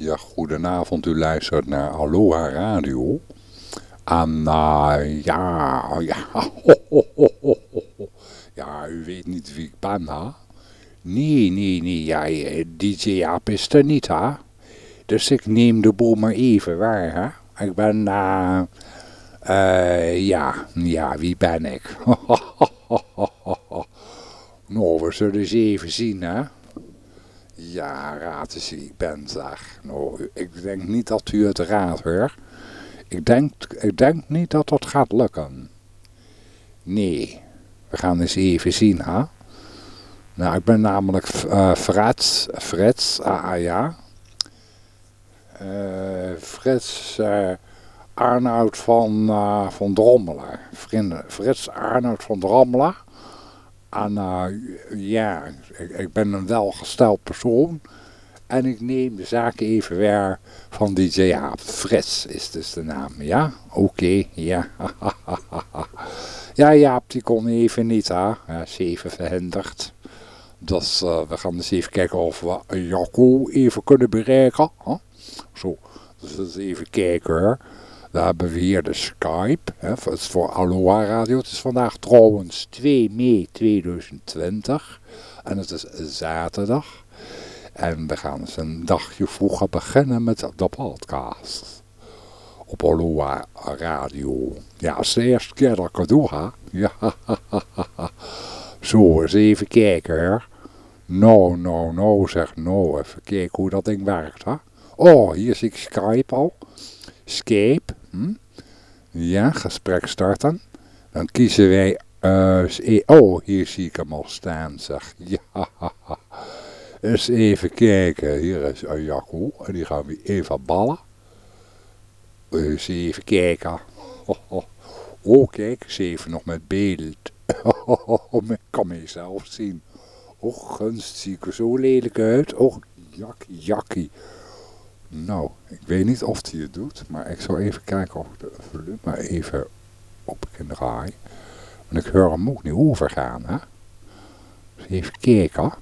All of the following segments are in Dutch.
Ja, goedenavond. U luistert naar Aloha Radio. En uh, ja, ja, ja, u weet niet wie ik ben, hè? Nee, nee, nee, ja, DJ Aap is er niet, hè? Dus ik neem de boel maar even waar, hè? Ik ben, uh, ja, ja, wie ben ik? nou, we zullen eens even zien, hè? Ja, raad eens ik ben, zeg. Nou, ik denk niet dat u het raadt, hoor. Ik denk, ik denk niet dat dat gaat lukken. Nee, we gaan eens even zien, hè. Nou, ik ben namelijk uh, Frits, Frits, ah, ja. Uh, Frits uh, Arnoud van, uh, van Drommelen. Vrienden, Frits Arnoud van Drommelen. En ja, ik, ben een welgesteld persoon. En ik neem de zaak even weer van DJ Aap. Frits is dus de naam, ja? Oké, ja. ja, Jaap, die kon even niet, hè. Ja, verhinderd. Dus uh, we gaan eens even kijken of we Jacco even kunnen bereiken. Huh? Zo, dus even kijken hoor. Daar hebben we hier de Skype. Hè, het is voor Aloha Radio. Het is vandaag trouwens 2 mei 2020. En het is zaterdag. En we gaan eens een dagje vroeger beginnen met de podcast. Op Aloha Radio. Ja, is de eerste keer dat ik het doe, hè. Ja, Zo, eens even kijken, hè. Nou, nou, nou, zeg nou. Even kijken hoe dat ding werkt, hè. Oh, hier zie ik Skype al. Skype. Hm? Ja, gesprek starten. Dan kiezen wij... Uh, oh, hier zie ik hem al staan, zeg. Ja, eens even kijken. Hier is Jacco. En die gaan we even ballen. Eens even kijken. Oh, oh. oh kijk, eens even nog met beeld. ik kan mezelf zien. Och, gunst, zie ik er zo lelijk uit. Och, jakkie, jakkie. Nou, ik weet niet of hij het doet, maar ik zal even kijken of ik de volume even op kan draaien. Want ik hoor hem ook niet overgaan, hè. Dus even kijken.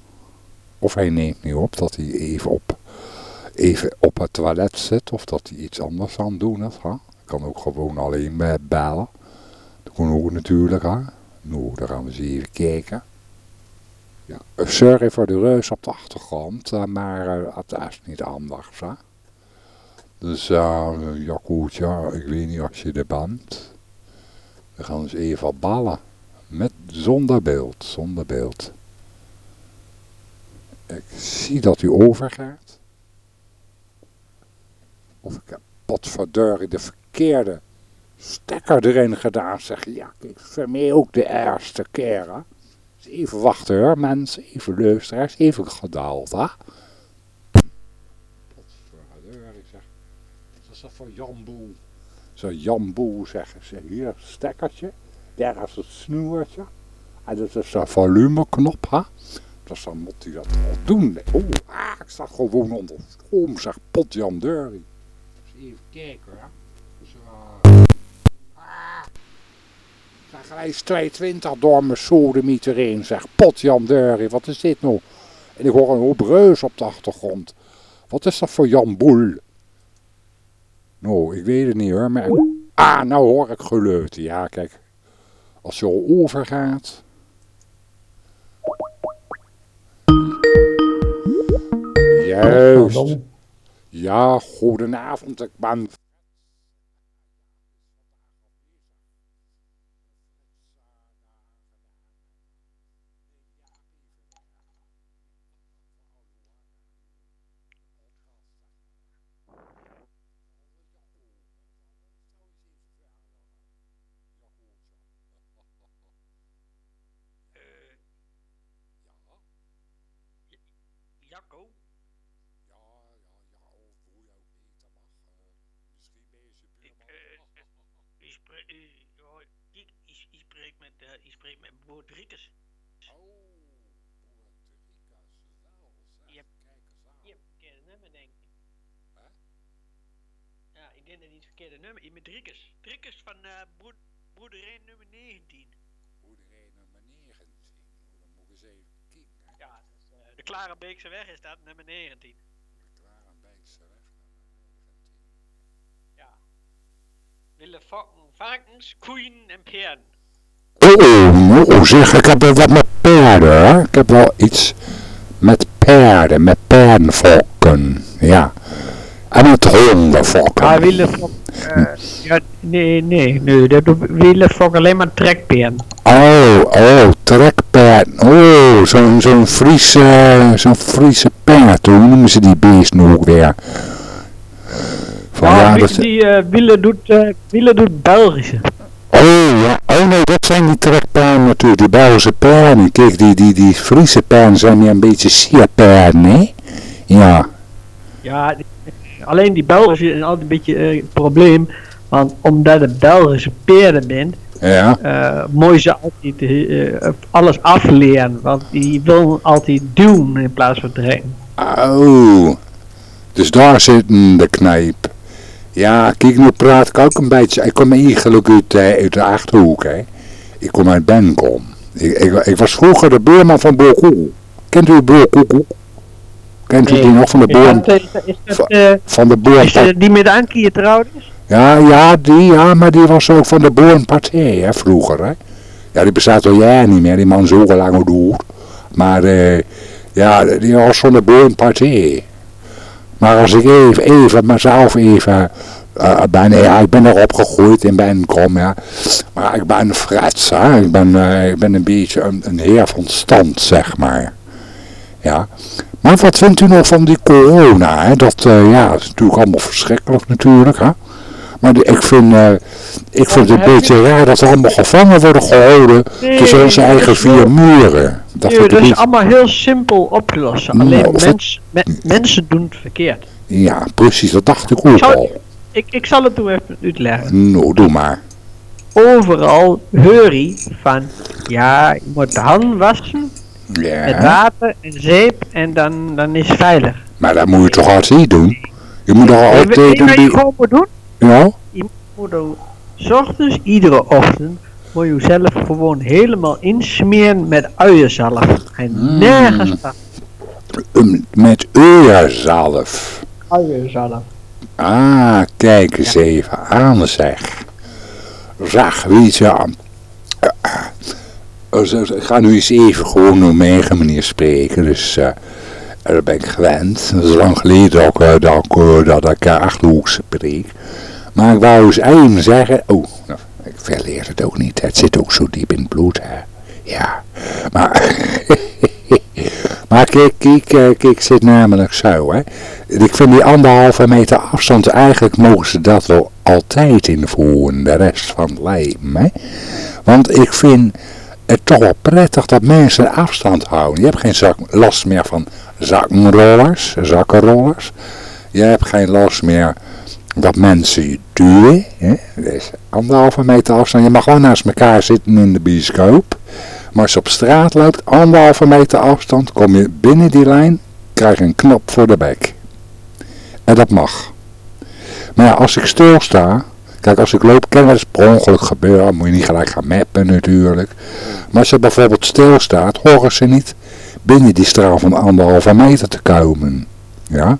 Of hij neemt niet op dat hij even op, even op het toilet zit, of dat hij iets anders aan het doen is, hè. Ik kan ook gewoon alleen bellen. Dat kan ook natuurlijk, hè. Nou, dan gaan we eens even kijken. Ja, sorry voor de reus op de achtergrond, maar uh, het is niet anders, hè. Dus Jaccootje, ik weet niet als je er bent. We gaan eens even ballen. Met, zonder beeld, zonder beeld. Ik zie dat u overgaat. Of ik heb potverdorie de verkeerde stekker erin gedaan. Zeg, ja, ik voor ook de eerste keer. Even wachten hoor, mensen. Even luisteraars. Even gedaald, hè. is dat voor jamboe? Zo jamboe zeggen ze. Hier stekkertje. Daar is het snoertje. En dat is een volumeknop, hè. Dus dan moet hij dat wel doen. Oeh, ah, ik sta gewoon onder om, zeg, potjam Dus even kijken. Dus, uh, ah, hij is 22 door mijn sodemieter heen, zeg. Potjam Wat is dit nou? En ik hoor een hoop reus op de achtergrond. Wat is dat voor Jan Boel? Nou, ik weet het niet hoor, maar... Ah, nou hoor ik geluid. Ja, kijk. Als je al overgaat... Juist. Ja, goedenavond. Ik ben nummer, met Driekers. Van uh, broed, nummer 19. Boerderij nummer 19. Dan moet ik eens. Ja, dus, uh, de Klarenbeekse weg is dat, nummer 19. De Klarenbeekse weg, nummer 19. Ja. Willen fokken, varkens, koeien en peren. Oh, oh, zeg, ik heb wel wat met paarden, hoor. Ik heb wel iets met paarden, met paardenvolken, ja. En met honden fokken. Ah, willen fokken. eh, ja, nee, nee, nee, dat fokken alleen maar trekperen. Oh, oh, trekpaard. Oh, zo'n zo'n Friese, zo'n Friese paard. Hoe noemen ze die beest nu ook weer? Van, Ah, ja, dat, die eh Wille doet, Wille doet Belgische. oh, ja, oh nee, dat zijn die trekpaarden natuurlijk, die Belgische paarden. Kijk, die, die, die Friese paarden zijn meer een beetje sierpaarden, hè? Ja, Ja, alleen die Belgische is altijd een beetje eh, probleem. Want omdat het Belgische peren bent, ja. eh moet je altijd eh, alles afleren. Want die wil altijd doen in plaats van trekken. Oh, dus daar zit de knijp. Ja, kijk, nu praat ik ook een beetje. Ik kom eigenlijk uit, uit de Achterhoek, hè. Ik kom uit Benkom. Ik, ik, ik was vroeger de buurman van Boerkoe. Kent u Boerkoe? Kent u die nog van de Is boer, dat, eh, is dat, eh, van de is boer? dat die met Ankie getrouwd is? Ja, ja, die, ja, maar die was ook van de boerenpartij, hè, vroeger, hè. Ja, die bestaat al jaren niet meer, die man is zo lang dood. Maar, eh, ja, die was van de boerenpartij. Maar als ik even, even, mezelf even, eh, ben, ja, ik ben er opgegroeid in Benkom, ja. Maar ik ben frets, hè. Ik ben, ik ben een beetje een, een heer van stand, zeg maar. Ja. Maar wat vindt u nog van die corona, hè? Dat, eh, ja, dat is natuurlijk allemaal verschrikkelijk natuurlijk, hè. Maar die- ik vind, eh, ik vind het een beetje raar dat er allemaal gevangen worden gehouden tussen onze eigen vier muren. Dat Nee, dat is niet... allemaal heel simpel opgelost. Nou, Alleen mens, me- mensen doen het verkeerd. Ja, precies, dat dacht ik ook al. Ik, ik zal het toen even uitleggen. Nou, doe maar. Overal hoor je van, ja, je moet de handen wassen met Ja, water en zeep en dan, dan is het veilig. maar dat moet je toch altijd doen? Je moet toch altijd weet je wat je gewoon moet doen? Ja? Je moet er 's ochtends, iedere ochtend, moet je jezelf gewoon helemaal insmeren met uienzalf. En Mm. nergens dan Um, Met uierzalf. uienzalf. Ah, kijk eens even aan zeg. Zeg, weet je, eh, zo- zo- ik ga nu eens even gewoon op mijn eigen manier spreken, dus daar ben ik gewend. Dat is lang geleden eh, dat ik, eh, dat ik uh, Achterhoeks spreek. Maar ik wou eens even zeggen, oh, nou, ik verleer het ook niet, het zit ook zo diep in het bloed, hè. Ja, maar... Maar kijk, kijk, zit namelijk zo, hè. Ik vind die anderhalve meter afstand, eigenlijk mogen ze dat wel altijd invoeren, de rest van het hè. Want ik vind het toch wel prettig dat mensen afstand houden. Je hebt geen zak, last meer van zakkenrollers, zakkenrollers. Je hebt geen last meer dat mensen je duwen. Hè? Dus anderhalve meter afstand. Je mag gewoon naast elkaar zitten in de bioscoop. Maar als je op straat loopt, anderhalve meter afstand, kom je binnen die lijn, krijg je een knop voor de bek. En dat mag. Maar ja, als ik stilsta, kijk als ik loop, kan eens per ongeluk gebeuren, moet je niet gelijk gaan mappen natuurlijk. Maar als je bijvoorbeeld stilstaat, horen ze niet binnen die straal van anderhalve meter te komen. Ja.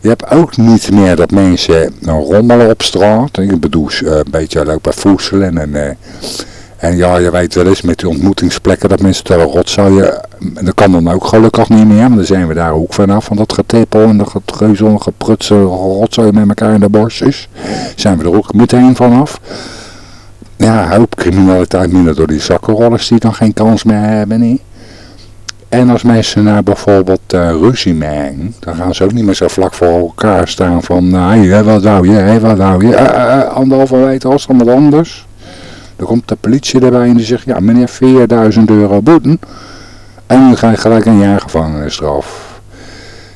Je hebt ook niet meer dat mensen nou, rommelen op straat. Ik bedoel, eh, een beetje lopen voedselen en... en ja, je weet wel eens met die ontmoetingsplekken dat mensen te rotzooien. En dat kan dan ook gelukkig niet meer, want dan zijn we daar ook vanaf. Van dat getepel en dat getreuzel, geprutsen, rotzooi met elkaar in de borstjes. Zijn we er ook meteen vanaf. Ja, hoop criminaliteit minder door die zakkenrollers die dan geen kans meer hebben. Nee. En als mensen nou bijvoorbeeld eh, ruzie maken, dan gaan ze ook niet meer zo vlak voor elkaar staan van, nou, hey, wat wou je, hey, wat wou je, uh, uh, anderhalve meter afstand wat anders. Dan komt de politie erbij en die zegt, ja meneer 4000 euro boeten. En dan ga je gelijk een jaar gevangenisstraf.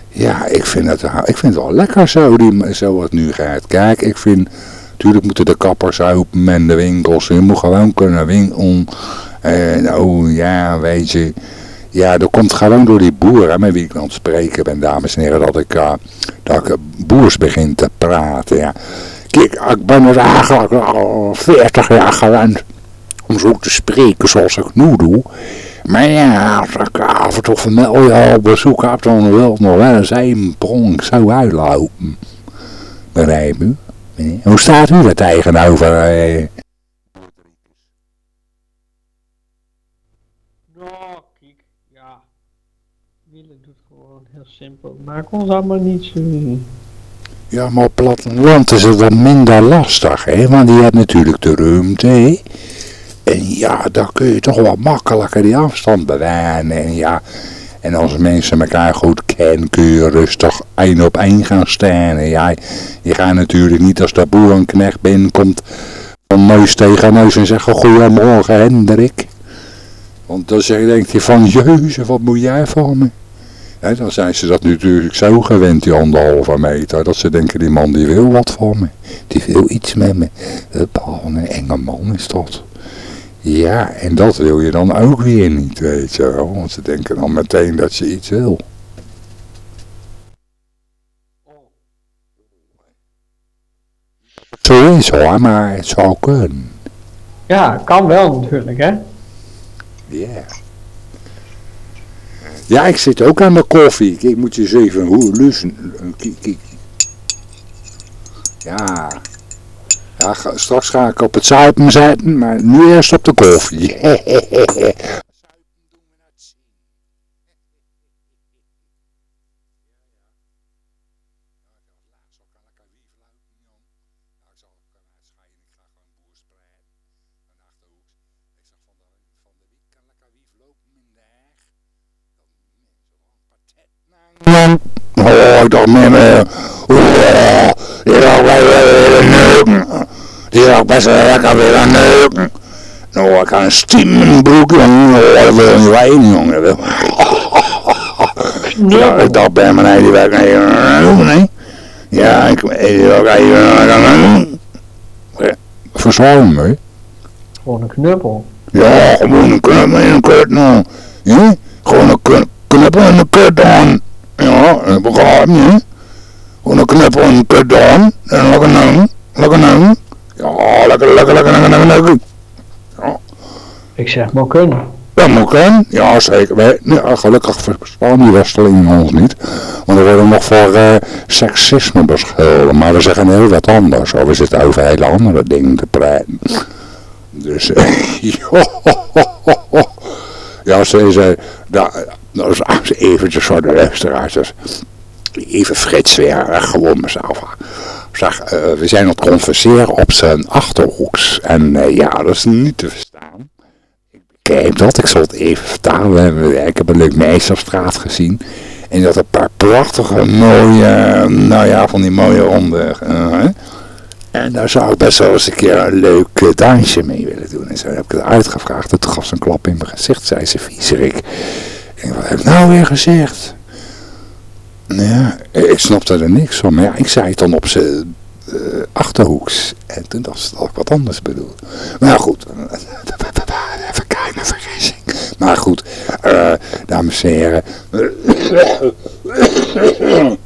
Ja, ik vind het, ik vind het wel lekker zo, die, zo het nu gaat. Kijk, ik vind, natuurlijk moeten de kappers open en de winkels. Je moet gewoon kunnen winkelen. En oh ja, weet je. Ja, dat komt gewoon door die boeren met wie ik aan het spreken ben, dames en heren. Dat ik, uh, dat ik boers begin te praten, ja. Kijk, ik ben er eigenlijk al 40 jaar gewend om zo te spreken zoals ik nu doe. Maar ja, als ik af en toe familie op bezoek heb, dan wil ik nog wel eens een pronk zo uitlopen. Begrijp? Hoe staat u er tegenover? eh? Nou, ja. Doet gewoon heel simpel. Maak ons allemaal niet zo... Ja, maar op platteland is het wat minder lastig, hè? Want die hebt natuurlijk de ruimte, hè? En ja, daar kun je toch wel makkelijker die afstand bewaren. En ja, en als mensen elkaar goed kennen, kun je rustig één op één gaan staan. En ja, je gaat natuurlijk niet als de boerenknecht binnenkomt van neus tegen neus en zeggen goedemorgen Hendrik. Want dan denkt hij van, jeuze, wat moet jij van me? Dan zijn ze dat natuurlijk zo gewend, die anderhalve meter, dat ze denken, die man die wil wat van me. Die wil iets met me. Huppa, een enge man is dat. Ja, en dat wil je dan ook weer niet, weet je wel. Want ze denken dan meteen dat je iets wil. Zo is hoor, maar het zou kunnen. Ja, kan wel natuurlijk, hè. Ja. Ja, ik zit ook aan de koffie. Ik moet je eens even hoe lussen. Ja. Ja, straks ga ik op het zuipen zetten, maar nu eerst op de koffie. Oh, dat met me. Oh, die best wel willen neuken. Die zou best wel lekker willen neuken. Nou, ik ga een steaming broek, jongen. Oh, dat wil je weten, jongen. Ja, ik dacht bij werkt niet doen, nee. Ja, ik weet niet ook even. Verzorgen me. Gewoon een knuppel. Ja, gewoon een knuppel in een kut nou. Ja, gewoon een knu- knuppel in een kut dan. Ja, dat begrijp je. hè? Gewoon een knuppel in een kut dan. En lekker nou, lekker nou. Ja, lekker, lekker, lekker, lekker, lekker, lekker. Ik zeg maar kunnen. Dat moet kunnen. Ja, zeker. Wij, ja, gelukkig verstaan die Westelingen ons niet. Want we worden nog voor eh, seksisme beschuldigd. Maar we zeggen heel wat anders. Of we zitten over hele andere dingen te praten. Dus, eh, ja, ze is, dat, dat is eventjes voor de luisteraars. Even frits weer, eh, gewoon mezelf. Zeg, eh, we zijn aan het converseren op zijn achterhoeks. En eh, ja, dat is niet te verstaan. Kijk dat, ik zal het even vertalen. Ik heb een leuk meisje op straat gezien. En dat een paar prachtige, mooie, nou ja, van die mooie ronde. eh, hè. En daar zou ik best wel eens een keer een leuk eh, dansje mee willen doen. En zo heb ik het uitgevraagd. En toen gaf ze een klap in mijn gezicht, zei ze, viezerik. En wat heb ik nou weer gezegd? Ja, ik snapte er niks van. Maar ja, ik zei het dan op zijn eh, achterhoeks. En toen dacht ze dat ik wat anders bedoelde. Maar goed. Even kijken, vergissing. Maar goed, eh, dames en heren.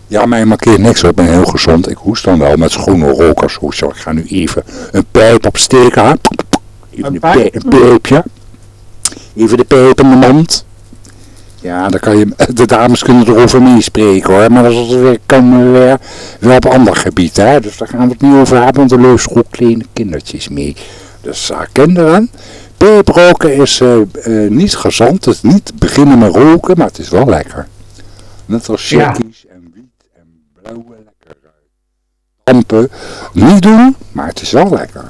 Ja, mij markeert niks. Ik ben heel gezond. Ik hoest dan wel met schone rokershoest. Ik ga nu even een pijp opsteken. Even Een pijp? pijp, een pijpje. Even de pijp in de mond. Ja, dan kan je, de dames kunnen erover meespreken hoor. Maar dat is weer, komen we weer, weer op ander gebied hè. Dus daar gaan we het niet over hebben. Want er lopen gewoon kleine kindertjes mee. Dus uh, kinderen, pijproken is eh, eh, niet gezond. Het is niet beginnen met roken, maar het is wel lekker. Net als Ja. chickies en wiet en blauwe lekker lampen. Niet doen, maar het is wel lekker.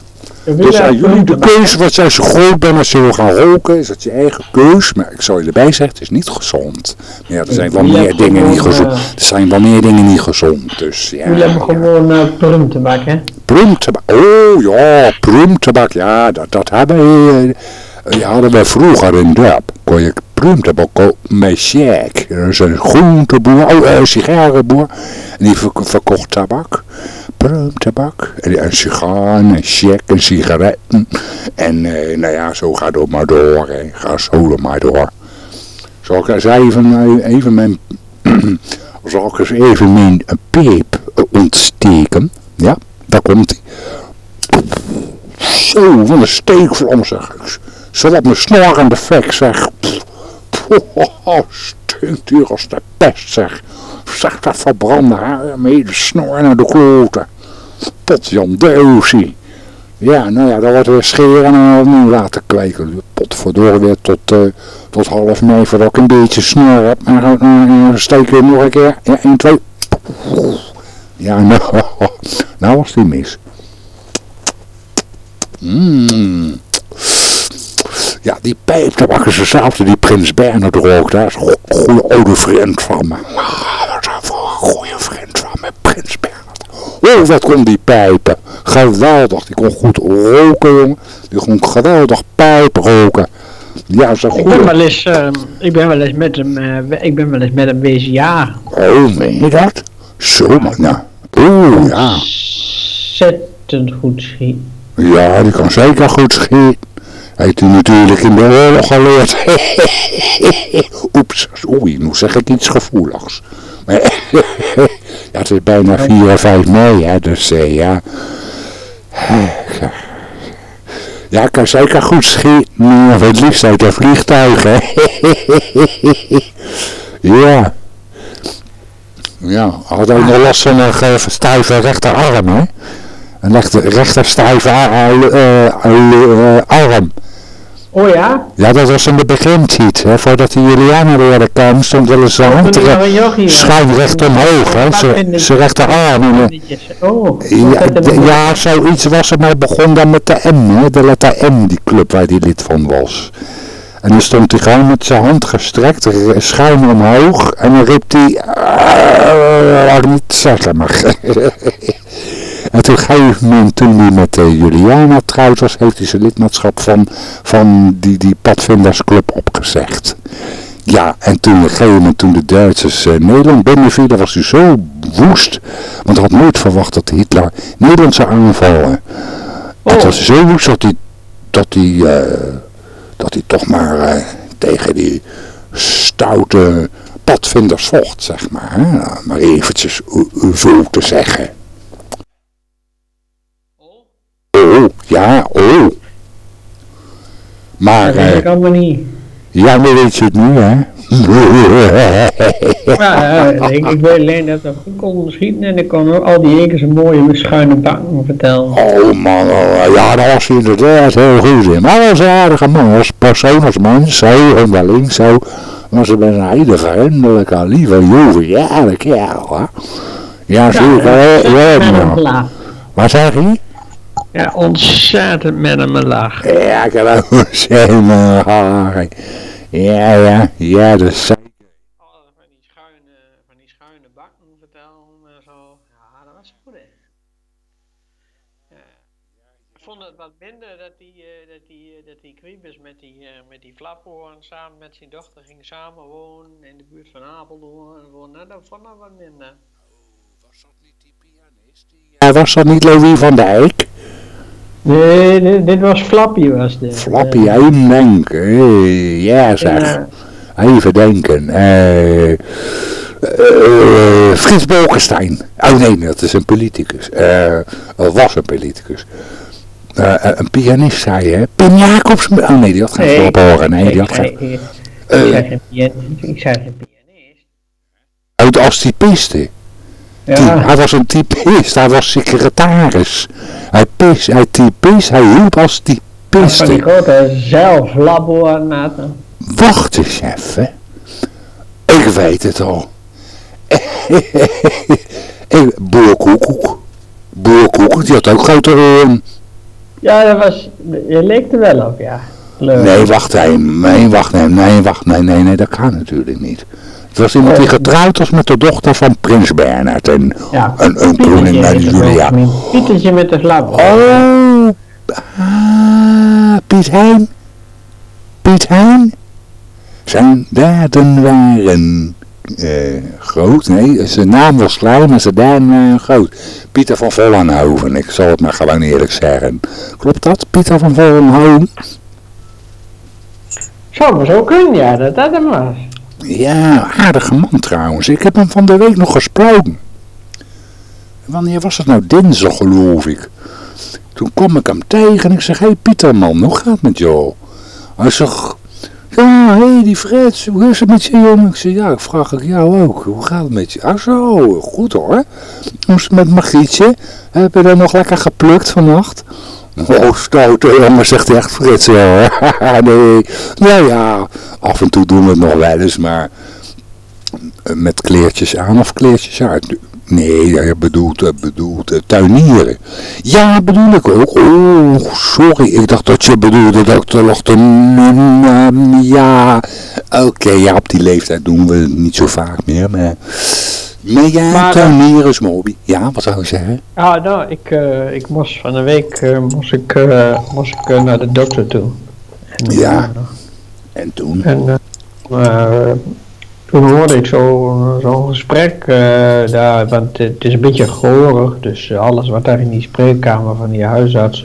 Dus aan jullie de keuze, wat jij zo groot bent als je wil gaan roken, is dat je eigen keus. Maar ik zal je erbij zeggen, het is niet gezond. Maar ja, er zijn wel meer dingen niet gezond. eh, Er zijn wel meer dingen niet gezond. Dus ja. Jullie hebben gewoon uh, prumtabak, hè? Prumtabak. Oh ja, prumtabak. Ja, dat, dat hebben we, eh, ja, hadden we vroeger in dorp. Kon je prumtabak kopen bij Sjaak. Dat is een groenteboer, oh, een sigarenboer. En die verk- verkocht tabak. Prumtabak. En sigaar, een en sigaretten. En eh, nou ja, zo gaat het maar door. Hè. Ga zo maar door. Zal ik eens even, eh, mijn... zal ik eens even mijn peep ontsteken? Ja, daar komt hij. Zo, van een steekvlam zeg ik. Zo op mijn snorrende fek zeg. Poh, Stinkt hier als de pest zeg. Zeg dat verbrande haar mee de snor naar de kloten. Potjandoosie. Ja, nou ja, dat wordt weer scheren en opnieuw laten kweken. Potverdorie weer tot, uh, tot half negen voordat ik een beetje snor heb. Maar dan steek weer nog een keer. Ja, 1, 2. Ja, nou, nou was die mis. Mm. Ja, die pijp, daar maken ze zelf die Prins Bernhard rook. Daar is een goede oude vriend van me. Ah, dat is een goede vriend van me, Prins Bernhard. Oh, wat kon die pijpen. Geweldig. Die kon goed roken, jongen. Die kon geweldig pijp roken. Ja, zo goed. Ik ben wel eens, uh, ik ben wel eens met hem, uh, ik ben wel eens met hem wezen jagen. Oh, meen je dat? Zo, man. Nou. Oeh, ja. Ontzettend goed schieten. Ja, die kan zeker goed schieten. Heeft u natuurlijk in de oorlog geleerd. Oeps, oei, nu zeg ik iets gevoeligs. Maar ja, het is bijna 4 of 5 mei, hè, dus uh, ja. Ja, ik kan zeker goed schieten, of het liefst uit een vliegtuig, hè. ja. Ja, had ook nog last van een stijve rechterarm, hè. Een rechter, rechter stijve uh, uh, arm. Oh ja? Ja, dat was in de begintijd, hè. Voordat de Juliana weer kwam, stond wel eens schuin recht omhoog, hè. Zijn rechterarm. Oh, ja, ja, zoiets was het, maar het begon dan met de M, hè. De letter M, die club waar hij lid van was. En dan stond hij gewoon met zijn hand gestrekt, schuin omhoog. En dan riep hij, uh, niet zeggen, maar... En op een gegeven moment, toen hij met uh, Juliana trouwd was, heeft hij zijn lidmaatschap van, van die, die padvindersclub opgezegd. Ja, en toen op een gegeven moment, toen de Duitsers uh, Nederland binnenvielen, was hij zo woest. Want hij had nooit verwacht dat Hitler Nederland zou aanvallen. Oh. Het was zo woest dat hij, dat hij, uh, dat hij toch maar tegen die stoute padvinders vocht, zeg maar. Hè? Maar eventjes zo te zeggen. Oh, ja, oh. Maar... Dat weet ik allemaal niet. Ja, maar weet je het nu, hè? ja, ik, ik weet alleen dat we goed kon schieten en ik kon ook al die ekers een mooie schuine bakken vertellen. Oh man, oh, ja, dat was inderdaad heel goed in. Maar dat was een aardige man, als persoon, als mens, zo, en wel links, zo. Maar ze was een hele vriendelijke, lieve, joviale kerel, hè? Ja, zeker, ja, ja, Wat zeg je? Ja, ontzettend met hem laag. Ja, ik heb ook ontzettend lachen. Ja, ja, ja, dat is zeker. Van die schuine, van die schuine bakken vertellen en zo. Ja, dat was goed, hè. Ja. Ik vond het wat minder dat die, uh, dat die, uh, dat die Kriebus met die, uh, met die Flaphoorn samen met zijn dochter ging samenwonen in de buurt van Apeldoorn. Nou, dat vond ik wat minder. Was dat niet die pianist? Die, ja, was dat niet Louis van Dijk? Nee, dit, dit, was Flappy was dit. Flappy, uh, even denken. Ja zeg. Even denken. Uh, Frits Bolkestein. Oh nee, dat is een politicus. Uh, was een politicus. Uh, een pianist zei je, Pim Jacobs. Oh nee, die had geen nee, horen. Nee, die had geen... Ik, zei geen pianist. Ik zei geen pianist. Uit als typiste. Ja. Hij was een typist, hij was secretaris. Hij pis, hij typist, hij hielp als typist. Van die grote zelflaboraten. Wacht eens even. Ik weet het al. Boerkoekoek. Boerkoekoek, die had ook grote oren. Ja, dat was, je leek er wel op, ja. Leuk. Nee, wacht even. Nee, wacht, nee, nee, wacht, nee, nee, nee, dat kan natuurlijk niet. Het was iemand die getrouwd was met de dochter van prins Bernhard en ja, een, een koningin Julia. Pietertje met de slap. Oh, ah, Piet Hein. Piet Hein. Zijn daden waren uh, groot. Nee, zijn naam was klein, maar zijn daden waren groot. Pieter van Vollenhoven, ik zal het maar gewoon eerlijk zeggen. Klopt dat, Pieter van Vollenhoven? Zou maar zo kunnen, ja, dat dat hem was. Ja, aardige man trouwens. Ik heb hem van de week nog gesproken. Wanneer was het nou? Dinsdag geloof ik. Toen kom ik hem tegen en ik zeg, hé hey Pieter man, hoe gaat het met jou? Hij zegt, Ja, hé, hey, die Frits, hoe is het met je jongen? Ik zei, ja, ik vraag ik jou ook. Hoe gaat het met je? Ah zo, goed hoor. Hoe is het met Margrietje? Heb je er nog lekker geplukt vannacht? Oh, stoten, jongen, zegt echt Frits, nee, nou ja, af en toe doen we het nog wel eens, maar met kleertjes aan of kleertjes uit. Nee, je bedoelt, bedoelt tuinieren. Ja, bedoel ik ook. Oh, sorry. Ik dacht dat je bedoelde dat ik nog de... Ja, oké. ja, op die leeftijd doen we het niet zo vaak meer. Maar, ja, maar, tuinieren is mooi. Ja, wat zou je zeggen? Ja, nou, ik, uh, ik moest van de week uh, moest ik, uh, moest ik naar de dokter toe. En, ja. en toen? En, toen hoorde ik zo'n zo gesprek daar, want het is een beetje gehoorig, dus alles wat daar in die spreekkamer van die huisarts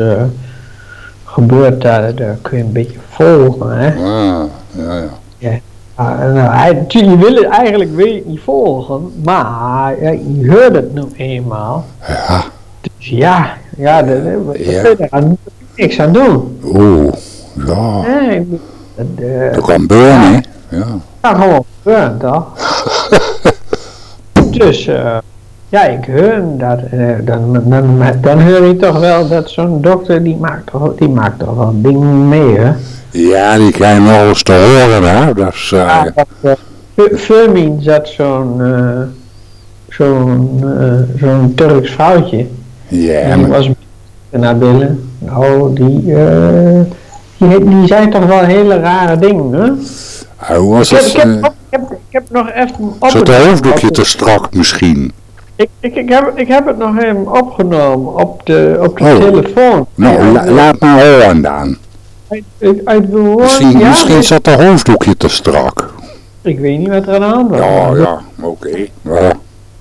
gebeurt, daar, daar kun je een beetje volgen. Hè? Ah, ja, ja. ja. Nou, hij, je wil het eigenlijk niet volgen, maar ja, je hoort het nu eenmaal. Ja. Dus ja, ja, daar ja. kun je er niks aan doen. Oeh, ja. Nee, dat, dat kan burnen, ja. Ja. Ja, gewoon gebeurd, toch? dus, uh, ja, ik hoor dat, uh, dan, dan, dan hoor je toch wel dat zo'n dokter, die maakt toch, die maakt toch wel dingen mee, hè? Ja, die krijgen nog eens te horen, hè? Dat is, uh, ja, dat, Firmin zat zo'n, zo'n, zo'n Turks vrouwtje. Ja, Die was naar binnen. Nou, die, die, die zei toch wel hele rare dingen, hè? Hoe was ik, het? Ik heb, ik, heb, ik heb nog even op Zat de hoofddoekje te strak misschien? Ik, ik, ik, heb, ik heb het nog even opgenomen op de, op de oh. telefoon. Nou, la, laat maar horen dan. Uit, uit misschien ja, misschien zat de hoofddoekje te strak. Ik weet niet wat er aan de hand was. Ja, ja, oké. Okay. Ja.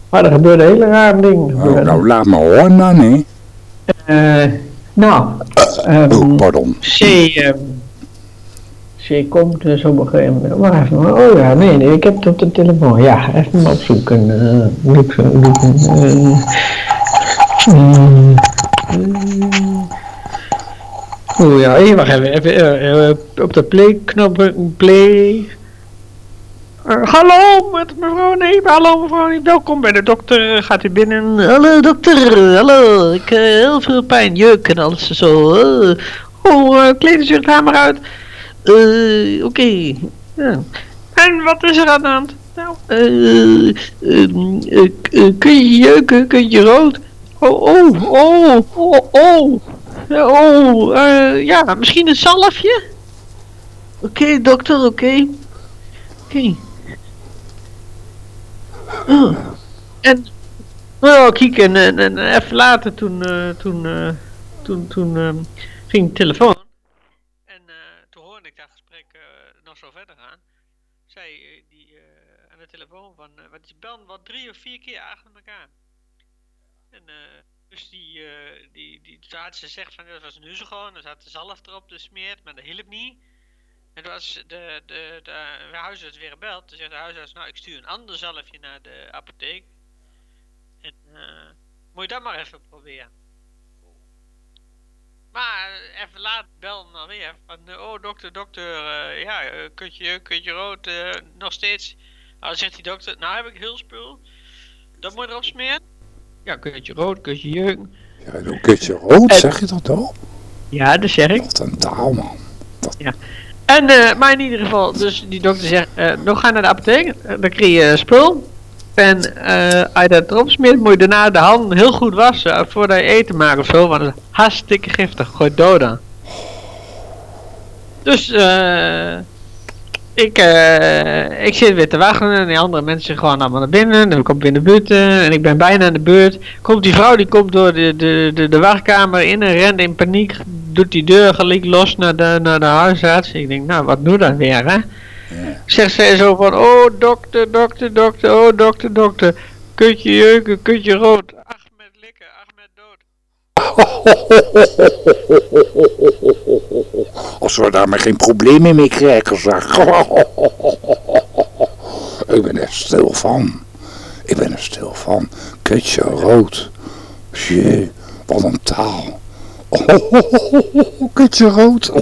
Maar er gebeurde hele rare dingen. Nou, nou laat maar horen dan, hè. Uh, nou, um, oh, pardon. C, um, komt dus op een gegeven moment. Wacht even, oh ja, nee, nee, ik heb het op de telefoon. Ja, even opzoeken. Uh, zoeken. Uh, oh ja, even, wacht even. even uh, op de play-knop, play. hallo, met mevrouw Nee, hallo mevrouw Nee, welkom bij de dokter. Gaat u binnen? Hallo dokter, hallo. Ik heb heel veel pijn, jeuk en alles zo. oh, kleed u het maar uit. Oké. Ja. En wat is er aan de hand? Nou, uh, kun je jeuken, kun je rood? Oh, oh, oh, oh, oh. Oh, uh, ja, misschien een zalfje? Oké, dokter, oké. Oké. Oh. En, oh, kijk, en, en, en even later toen, uh, toen, uh, toen, toen uh, ging de telefoon. want die belt wat drie of vier keer achter elkaar. En uh, dus die, uh, die, die, toen had ze gezegd van dat was nu zo gewoon, er zat de zalf erop gesmeerd, maar dat hielp niet. En toen was de, de, de, de huisarts weer gebeld. Toen zegt de huisarts, nou ik stuur een ander zalfje naar de apotheek. En uh, moet je dat maar even proberen. Maar even laat bellen dan weer. Van, oh dokter, dokter, uh, ja, kutje, kutje rood, nog steeds nou, zegt die dokter, nou heb ik heel spul. Dat moet je erop smeren. Ja, kutje rood, kutje jeuken. Ja, een kutje rood, zeg je dat al? Ja, dat zeg ik. Wat een taal, man. Dat... Ja. En, uh, maar in ieder geval, dus die dokter zegt, uh, nog ga naar de apotheek, uh, dan krijg je spul. En als je dat erop smeert, moet je daarna de handen heel goed wassen voordat je eten maakt of zo, want het is hartstikke giftig, gooi dood aan. Dus, eh ik, uh, ik zit weer te wachten en die andere mensen gewoon allemaal naar binnen. En ik kom in de buurt uh, en ik ben bijna in de beurt. Komt die vrouw, die komt door de, de, de, de wachtkamer in en rent in paniek. Doet die deur gelijk los naar de, naar de huisarts. Ik denk, nou, wat doe dan weer, hè? Ja. Zegt zij zo van, oh dokter, dokter, dokter, oh dokter, dokter. Kutje jeuken, kutje rood. Ahmed likken, Ahmed dood. Als we daar maar geen problemen mee krijgen, zeg. Ik ben er stil van. Ik ben er stil van. Kutje rood. Jee, wat een taal. Kutje rood.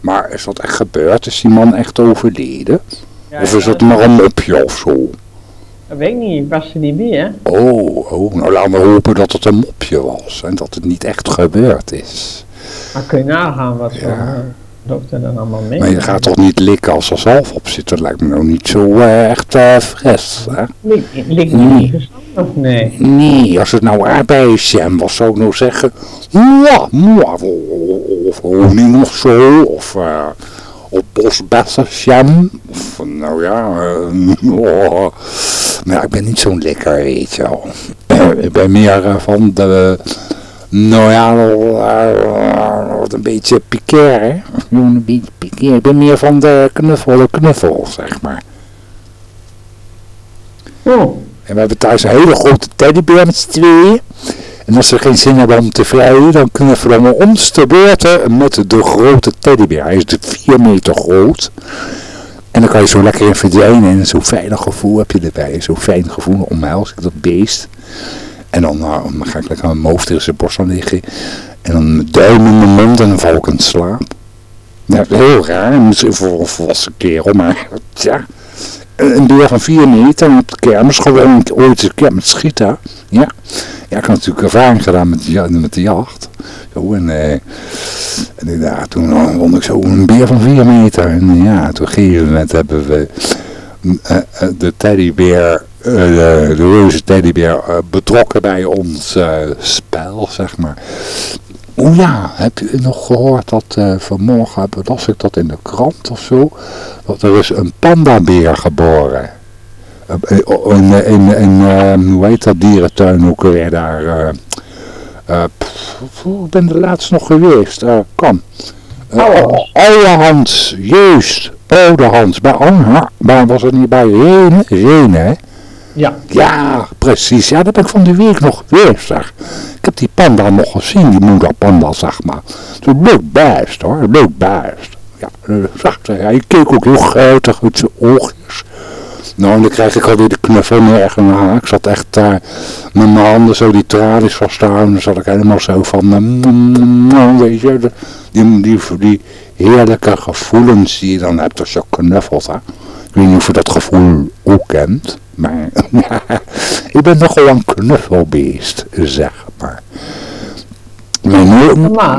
Maar is dat echt gebeurd? Is die man echt overleden? Of is het maar een mopje of zo? Dat weet ik niet, was er niet meer? Oh, oh, nou laten we hopen dat het een mopje was. En dat het niet echt gebeurd is. Maar kun je nagaan wat Ja. eh, dokter dan allemaal mee Maar je gaat toch niet likken als er zalf op zit? Dat lijkt me nou niet zo eh, echt eh, fris, hè? Ligt Nee. niet of nee? Nee, als het nou aardbeienjam was, zou ik nou zeggen... Ja, of honing of zo, of... eh of bosbessenjam. Of, nou ja... eh, oh. Maar ja, ik ben niet zo'n lekker, weet je wel. ik ben meer eh, van de... Nou ja, eh, wat een beetje piquer, hè. Gewoon Een beetje piquer. Ik ben meer van de knuffel, de knuffel, zeg maar. Oh, En we hebben thuis een hele grote teddybeer met z'n tweeën. En als ze geen zin hebben om te vrijen, dan knuffelen we ons te beurten met de grote teddybeer. Hij is de 4 meter groot. En dan kan je zo lekker in verdwijnen en zo'n veilig gevoel heb je erbij. Zo'n fijn gevoel, omhels ik dat beest. En dan, nou, ga ik lekker mijn hoofd tegen zijn borst aan liggen. En dan mijn duim in mijn mond en dan val ik in slaap. Ja, heel raar, misschien voor een volwassen kerel, maar ja een beer van 4 meter en op de kermis gewoon ooit een keer met schieten. Ja. ja, ik had natuurlijk ervaring gedaan met, de met de jacht. Zo, en, eh, en toen eh, won ik zo een beer van 4 meter. En ja, toen op een gegeven moment hebben we eh, eh, de teddybeer, eh, de, de reuze teddybeer eh, betrokken bij ons eh, spel, zeg maar. O ja, heb u nog gehoord dat eh, vanmorgen, las ik dat in de krant of zo, dat er is een pandabeer geboren. Eh, In, in, in, in eh, hoe heet dat dierentuin ook weer daar, eh, eh, pff, ik ben er laatst nog geweest, kom. Uh, Ouwehans. Ouwehans, juist, Ouwehans, bij Anha, maar was het niet bij Renen, Renen hè? ja. Ja, precies. Ja, dat ben ik van die week nog geweest, zeg. Ik heb die panda nog gezien, die moederpanda, zeg maar. Zo'n leuk beest, hoor. Leuk beest. Ja, zag hij. Hij keek ook heel guitig uit zijn oogjes. Nou, en dan krijg ik alweer de knuffel ah, Ik zat echt daar met mijn handen zo die tralies vasthouden. Dan zat ik helemaal zo van, eh, mm, mm, weet je, die, die, die heerlijke gevoelens die je dan hebt als je knuffelt, hè. Ik weet niet of je dat gevoel ook kent. Maar ik ben nogal een knuffelbeest, zeg maar.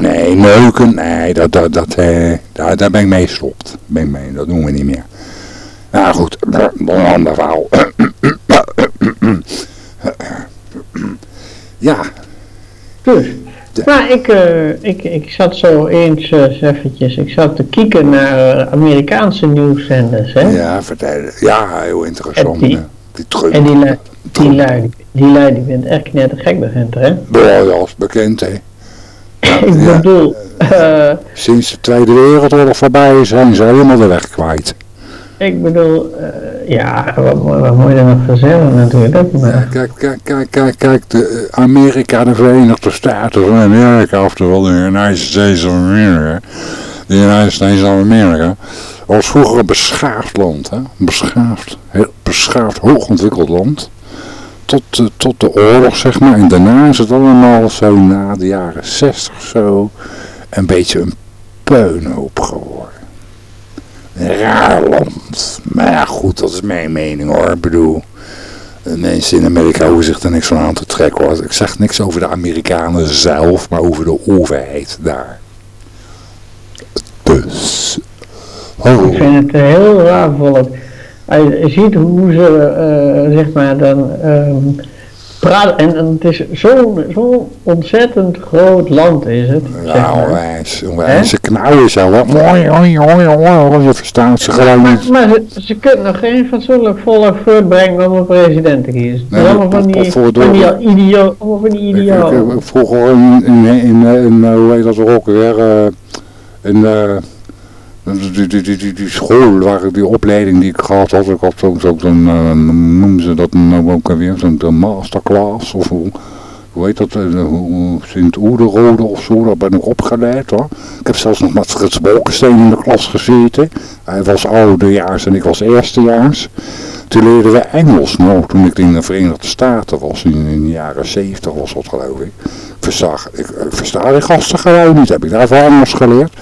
Nee, neuken, nee, dat, dat, dat, eh, daar, daar ben ik mee gestopt. Ben ik mee, dat doen we niet meer. Nou goed, een ander verhaal. ja, Dus. Maar ik, eh, ik, ik zat zo eens eh, eens eventjes, ik zat te kijken naar eh, Amerikaanse nieuwszenders, hè. ja, vertel. Ja, heel interessant. En die- eh, die. En die lui, die lui, die lui, die bent echt net gek begint hè. Ja, dat is bekend, hè. ik bedoel, eh, Sinds de Tweede Wereldoorlog voorbij is, zijn ze helemaal de weg kwijt. Ik bedoel, eh, ja, wat, wat moet je er nog verzinnen natuurlijk, maar. Kijk, kijk, kijk, kijk, kijk, de eh, Amerika, de Verenigde Staten van Amerika, oftewel de United States of America, de United States of America, was vroeger een beschaafd land, hè? Beschaafd, heel beschaafd, hoogontwikkeld land. Tot, eh, tot de oorlog, zeg maar. En daarna is het allemaal zo na de jaren 60 zo een beetje een puinhoop geworden. Raar land. Maar ja, goed, dat is mijn mening hoor. Ik bedoel, mensen in Amerika hoeven zich er niks van aan te trekken hoor. Ik zeg niks over de Amerikanen zelf, maar over de overheid daar. Dus. Ik vind het heel raar. Als je ziet hoe ze, eh, zeg maar, dan ehm, En, en het is zo'n zo ontzettend groot land is het. Zeg ja, maar. onwijs, onwijs. Ze knauwen zo. wat Mooi, mooi, mooi. Je verstaat ze gewoon Maar, niet. maar ze, ze kunnen nog geen fatsoenlijk volk voortbrengen om een president te kiezen. Nee, allemaal van die, voor van die idioot, van die Ik, ik, ik- vroeger in, in, in, in, eh, hoe heet dat ook weer, eh, in eh, die, die, die, die, school, waar, die opleiding die ik gehad had, ik had zo, zo'n eh, noemen ze dat nou ook weer, zo'n zo'n masterclass of hoe, hoe heet dat, eh, Sint-Oederode of zo, daar ben ik opgeleid hoor. Ik heb zelfs nog met Frits Bolkensteen in de klas gezeten. Hij was oudejaars en ik was eerstejaars. Toen leerden we Engels nog, toen ik in de Verenigde Staten was, in, de jaren 70 was dat geloof ik. versta, ik, ik versta die gasten gewoon niet. Heb ik daarvoor anders geleerd?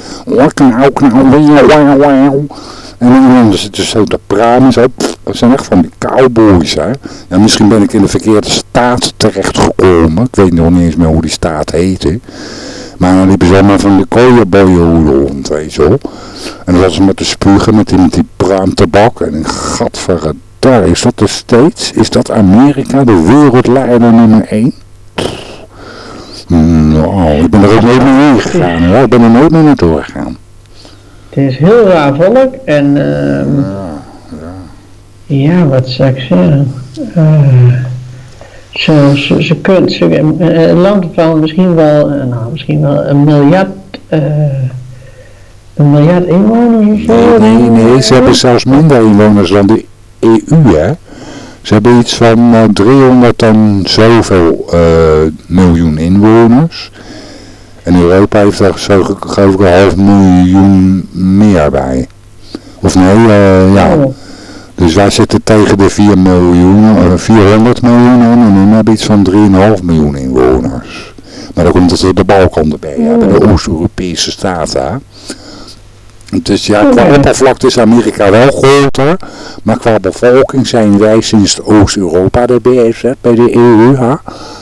En dan zitten ze zo te praten zo. Dat zijn echt van die cowboys, hè. Ja, misschien ben ik in de verkeerde staat terechtgekomen. Ik weet nog niet eens meer hoe die staat heette. Maar dan liepen ze allemaal van de kooienboeien rond, weet je wel. En dan was ze met de spugen, met die, met die pruimtabak. En ik, gadverdamme, is dat er steeds? Is dat Amerika de wereldleider nummer 1? Nou, ik ben er ook nooit meer heen gegaan. Ik ben er nooit meer naartoe gegaan. Het is heel raar volk en ehm ja, wat zou ik zeggen? Eh, ze, ze, ze kunnen, ze, een land van misschien wel, eh, nou, misschien wel een miljard, eh, een miljard inwoners of zo. Nee, nee, nee, ze hebben zelfs minder inwoners dan de EU, hè. Ze hebben iets van eh, 300 en zoveel miljoen inwoners. En Europa heeft er zo ge- geloof ik een half miljoen meer bij. Of nee, ja. Oh, Dus wij zitten tegen de 4 miljoen, eh, 400 miljoen aan en hun hebben iets van 3,5 miljoen inwoners. Maar dan komt het de Balkan erbij, hebben de Oost-Europese staten. Dus ja, qua oppervlakte is Amerika wel groter, maar qua bevolking zijn wij sinds Oost-Europa erbij is, hè, bij de EU, hè,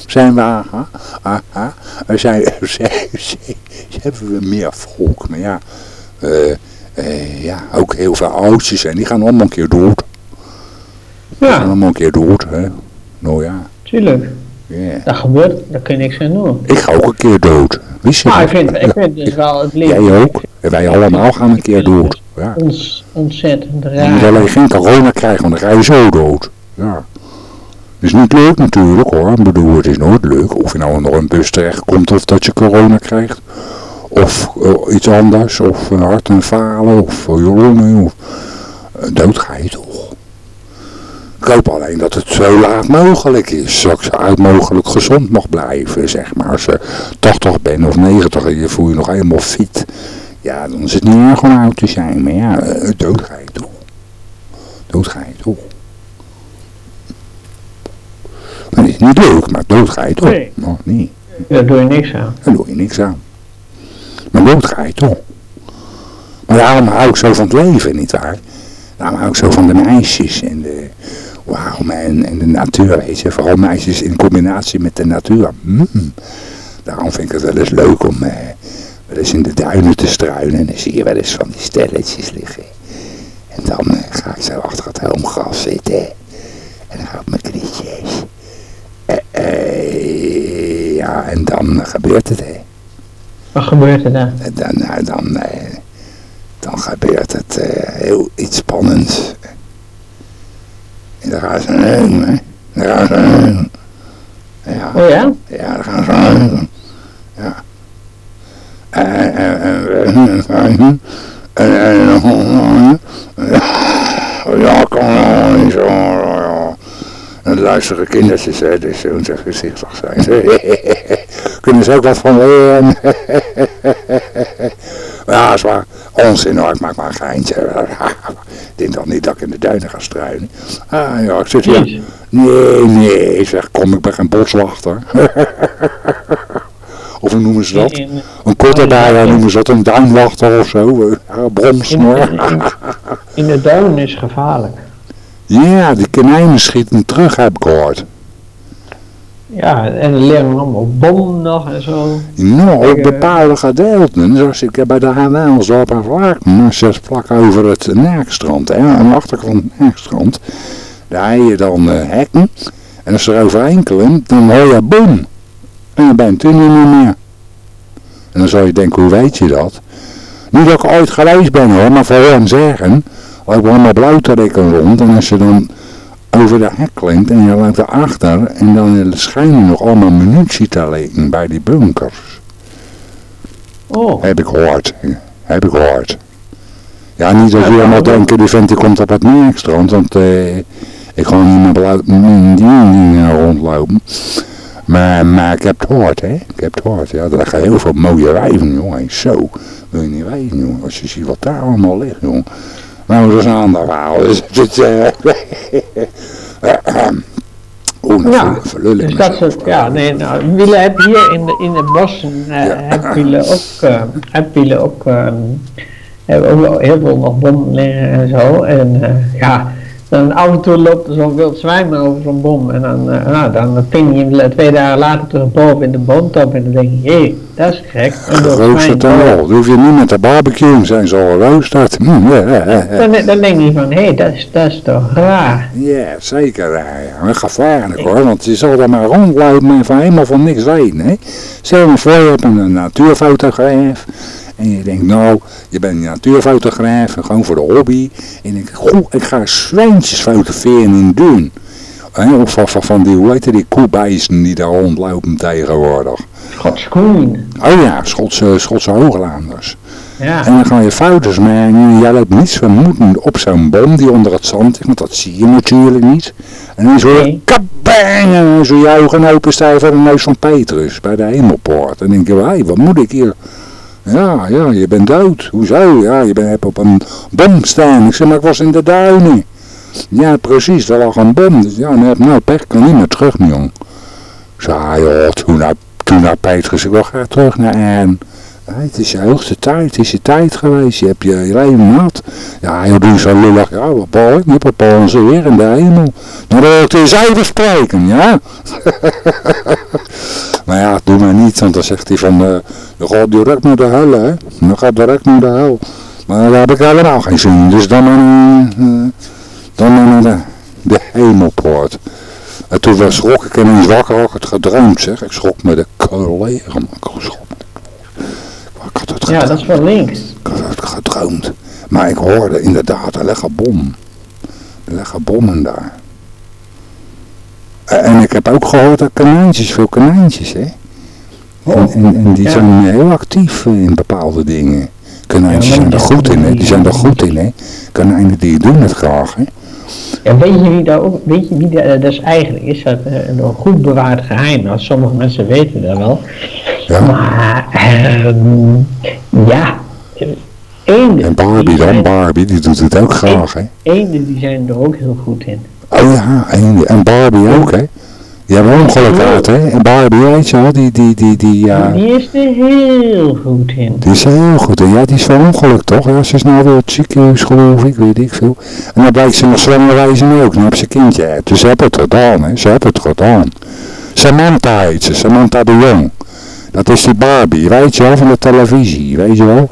zijn we, ha, ha, ha, zijn, zijn, zijn, hebben we meer volk, maar ja, eh, eh, ja, ook heel veel oudjes en die gaan allemaal een keer dood. Die gaan ja, allemaal een keer dood, hè. Nou ja, tuurlijk. ja. Dat gebeurt, daar kun je niks aan doen. Ik ga ook een keer dood. Wist je Maar dat? ik vind, ik vind dus wel het leven Jij ook? En wij allemaal gaan een keer dood. Ja. ons ontzettend Je moet raar. alleen geen corona krijgen, want dan ga je zo dood. Ja. Is niet leuk natuurlijk hoor. Ik bedoel, het is nooit leuk. Of je nou onder een bus terechtkomt of dat je corona krijgt. Of eh, iets anders. Of een hart en falen. Of uh, jongen. Of, eh, dood ga je toch. Ik hoop alleen dat het zo laat mogelijk is. Dat ik zo uit mogelijk gezond mag blijven. Zeg maar. Als je 80 bent of 90 en je voel je nog helemaal fit. Ja, dan is het niet erg om oud te zijn. Maar ja, eh, dood ga je toch. Dood ga je toch. Dat is niet leuk, maar dood ga je toch. Nee. Nog niet. Daar doe je niks aan. Daar doe je niks aan. Maar dood ga je toch. Maar daarom hou ik zo van het leven, nietwaar? Daarom hou ik zo van de meisjes en de, wauw, en, en de natuur, weet je. Vooral meisjes in combinatie met de natuur. Mm. Daarom vind ik het wel eens leuk om eh, wel eens in de duinen te struinen. En dan zie je wel eens van die stelletjes liggen. En dan eh, ga ik zo achter het helmgras zitten. En dan ga ik mijn knietjes. Eh, eh, ja, en dan gebeurt het, hè. Wat gebeurt er dan? En dan, nou, dan, eh, dan gebeurt het eh, heel iets spannends. En dan gaan ze heen, hè. Dan gaan ze heen. Ja, Oh ja? ja, dan gaan ze heen. Ja. En, en, en, en, en, en, en, ja, ja, kan wel niet zo, ja. En luisteren kindertjes, hè, dus ze moeten gezichtig zijn. Kunnen ze ook wat van leren? ja, is waar. Onzin hoor, ik maak maar een geintje. ik denk dan niet dat ik in de duinen ga struinen. Ah ja, ik zit hier. Nee, nee, ik zeg, kom, ik ben geen boswachter. of hoe noemen ze dat? Een korterbaaien noemen ze dat, een duinwachter of zo. Bromsnor. in, in, in de duin is gevaarlijk. Ja, die konijnen schieten terug, heb ik gehoord. Ja, en er liggen allemaal bommen nog en zo. Nou, op eh, bepaalde gedeelten, zoals ik bij de Hawijnsdorp en Vlaken, zes vlak over het Nerkstrand, hè, aan de achterkant van het Nerkstrand, daar heb je dan eh, hekken, en als er overheen klimt, dan hoor je boem, en dan bent u niet meer. En dan zou je denken, hoe weet je dat? Niet dat ik ooit geweest ben hoor, maar voor hem zeggen, lopen allemaal blauwtrekken rond, en als je dan over de hek klimt en je loopt erachter en dan schijnen nog allemaal munitie te liggen bij die bunkers. Oh, Heb ik gehoord. Heb ik gehoord. Ja, niet dat jullie allemaal denken, die vent die komt op het Merkstrand, want eh, ik ga niet met blauw die dingen rondlopen. Maar, maar ik heb het gehoord, hè. Ik heb het gehoord, ja. Er liggen heel veel mooie wijven, jongen. Zo, wil je niet weten, jongen. Als je ziet wat daar allemaal ligt, jongen. Maar dat is een ander verhaal. Dus eh, Oeh, dan Ja, verlul ik Dus dat mezelf. soort, ja, nee, nou, wielen heb hier in de, in de bossen, eh Ja. heb wielen ook, eh heb wielen ook, ehm, hebben ook wel heel veel nog bommen liggen en zo. En eh, ja, dan af en toe loopt er zo'n wild zwijn over zo'n bom. En dan, eh, nou, dan ping je hem twee dagen later terug boven in de boomtop. En dan denk je, hé, dat is gek. Roosterd zwijn. en wel. Dan hoef je niet met de barbecue, dan zijn ze al ja. Dan, dan denk je van, hé, dat, is, dat is toch raar. Ja, zeker. Ja, ja. Gevaarlijk hoor, want je zal daar maar rondlopen en van helemaal van niks weten. Hè? Stel je voor, je hebt een natuurfotograaf. En je denkt, nou, je bent een natuurfotograaf, en gewoon voor de hobby. En ik, goh, ik ga zwijntjes fotograferen in Duin. Of van, van, van die, hoe heet die koebijzen die daar rondlopen tegenwoordig. Godskoen. Oh ja, Schotse, Schotse hooglanders. Ja. En dan ga je foto's maken en jij loopt niets vermoedend op zo'n boom die onder het zand is, want dat zie je natuurlijk niet. En dan is hoor kabang en zo ogen open voor de neus van Petrus bij de hemelpoort. En dan denk je, hé, wat moet ik hier? Ja, ja, je bent dood. Hoezo? Ja, je bent op een bom staan. Ik zeg, maar ik was in de duinen. Ja, precies, daar lag een bom. Dus ja, heb nou pech, kan niet meer terug, mijn jong. Ik zei, ah, joh, toen naar, toen naar Petrus, ik wil graag terug naar Anne. Het is je hoogste tijd, het is je tijd geweest, je hebt je, je leven gehad. Ja, joh, doe zo lullig, ja, wat bal ik, niet bepaal onze Heer in de hemel. Dan wil ik eens even spreken, ja. maar ja, doe maar niet, want dan zegt hij van, eh je gaat direct naar de hel, hè. Je gaat direct naar de hel. Maar daar heb ik helemaal geen zin in, dus dan maar, eh, dan naar de, de hemelpoort. En toen was schrok ik ineens wakker, had ik het gedroomd, zeg. Ik schrok met de collega, ik had het ja, dat is wel links. Ik had het gedroomd. Maar ik hoorde inderdaad, er leggen bom. Er leggen bommen daar. En en ik heb ook gehoord dat konijntjes, veel konijntjes, hè. En, en, en die Ja. zijn heel actief in bepaalde dingen. Konijntjes Ja, maar zijn er goed in, hè. Die zijn er goed in, hè. Konijnen die doen het graag, hè. Ja, weet je wie dat ook, weet je wie dat, dat is eigenlijk, is dat eh, een goed bewaard geheim. Nou, sommige mensen weten dat wel. Ja. Maar, ehm, ja, eenden. En Barbie dan, zijn- Barbie, die doet het ook graag, hè. Eenden die zijn er ook heel goed in. Oh ja, en, en Barbie ook, hè. Die hebben ongeluk gehad, hè. En Barbie, weet je wel, die, die, die, die, ja... Die is er heel goed in. Die is heel goed. En ja, die is van ongeluk toch? Ja, ze is nou weer het ziekenhuis geloof ik, weet ik veel. En dan blijkt ze nog zwanger wijzen ook. Dan heeft ze kindje. Dus ze hebben het gedaan, hè. Ze hebben het gedaan. Samantha heet ze, Samantha de Jong. Dat is die Barbie, weet je wel, van de televisie, weet je wel.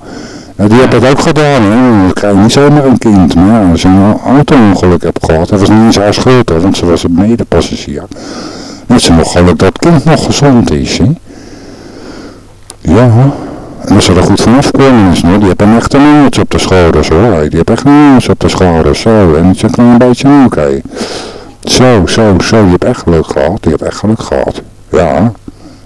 Die heeft het ook gedaan, hè. Dan krijg je niet zomaar een kind. Maar als je een auto-ongeluk hebt gehad, dat was niet eens haar schuld, hè, want ze was een medepassagier. Heeft ze nog geluk dat kind nog gezond is, hè. Ja, en als ze er goed vanaf komen is, nou, die hebben een engeltje op de schouders hoor. Die hebben echt een op de schouders, zo. En het is een beetje, oké. Zo, zo, zo, die hebt echt geluk gehad. Die hebt echt geluk gehad. Ja,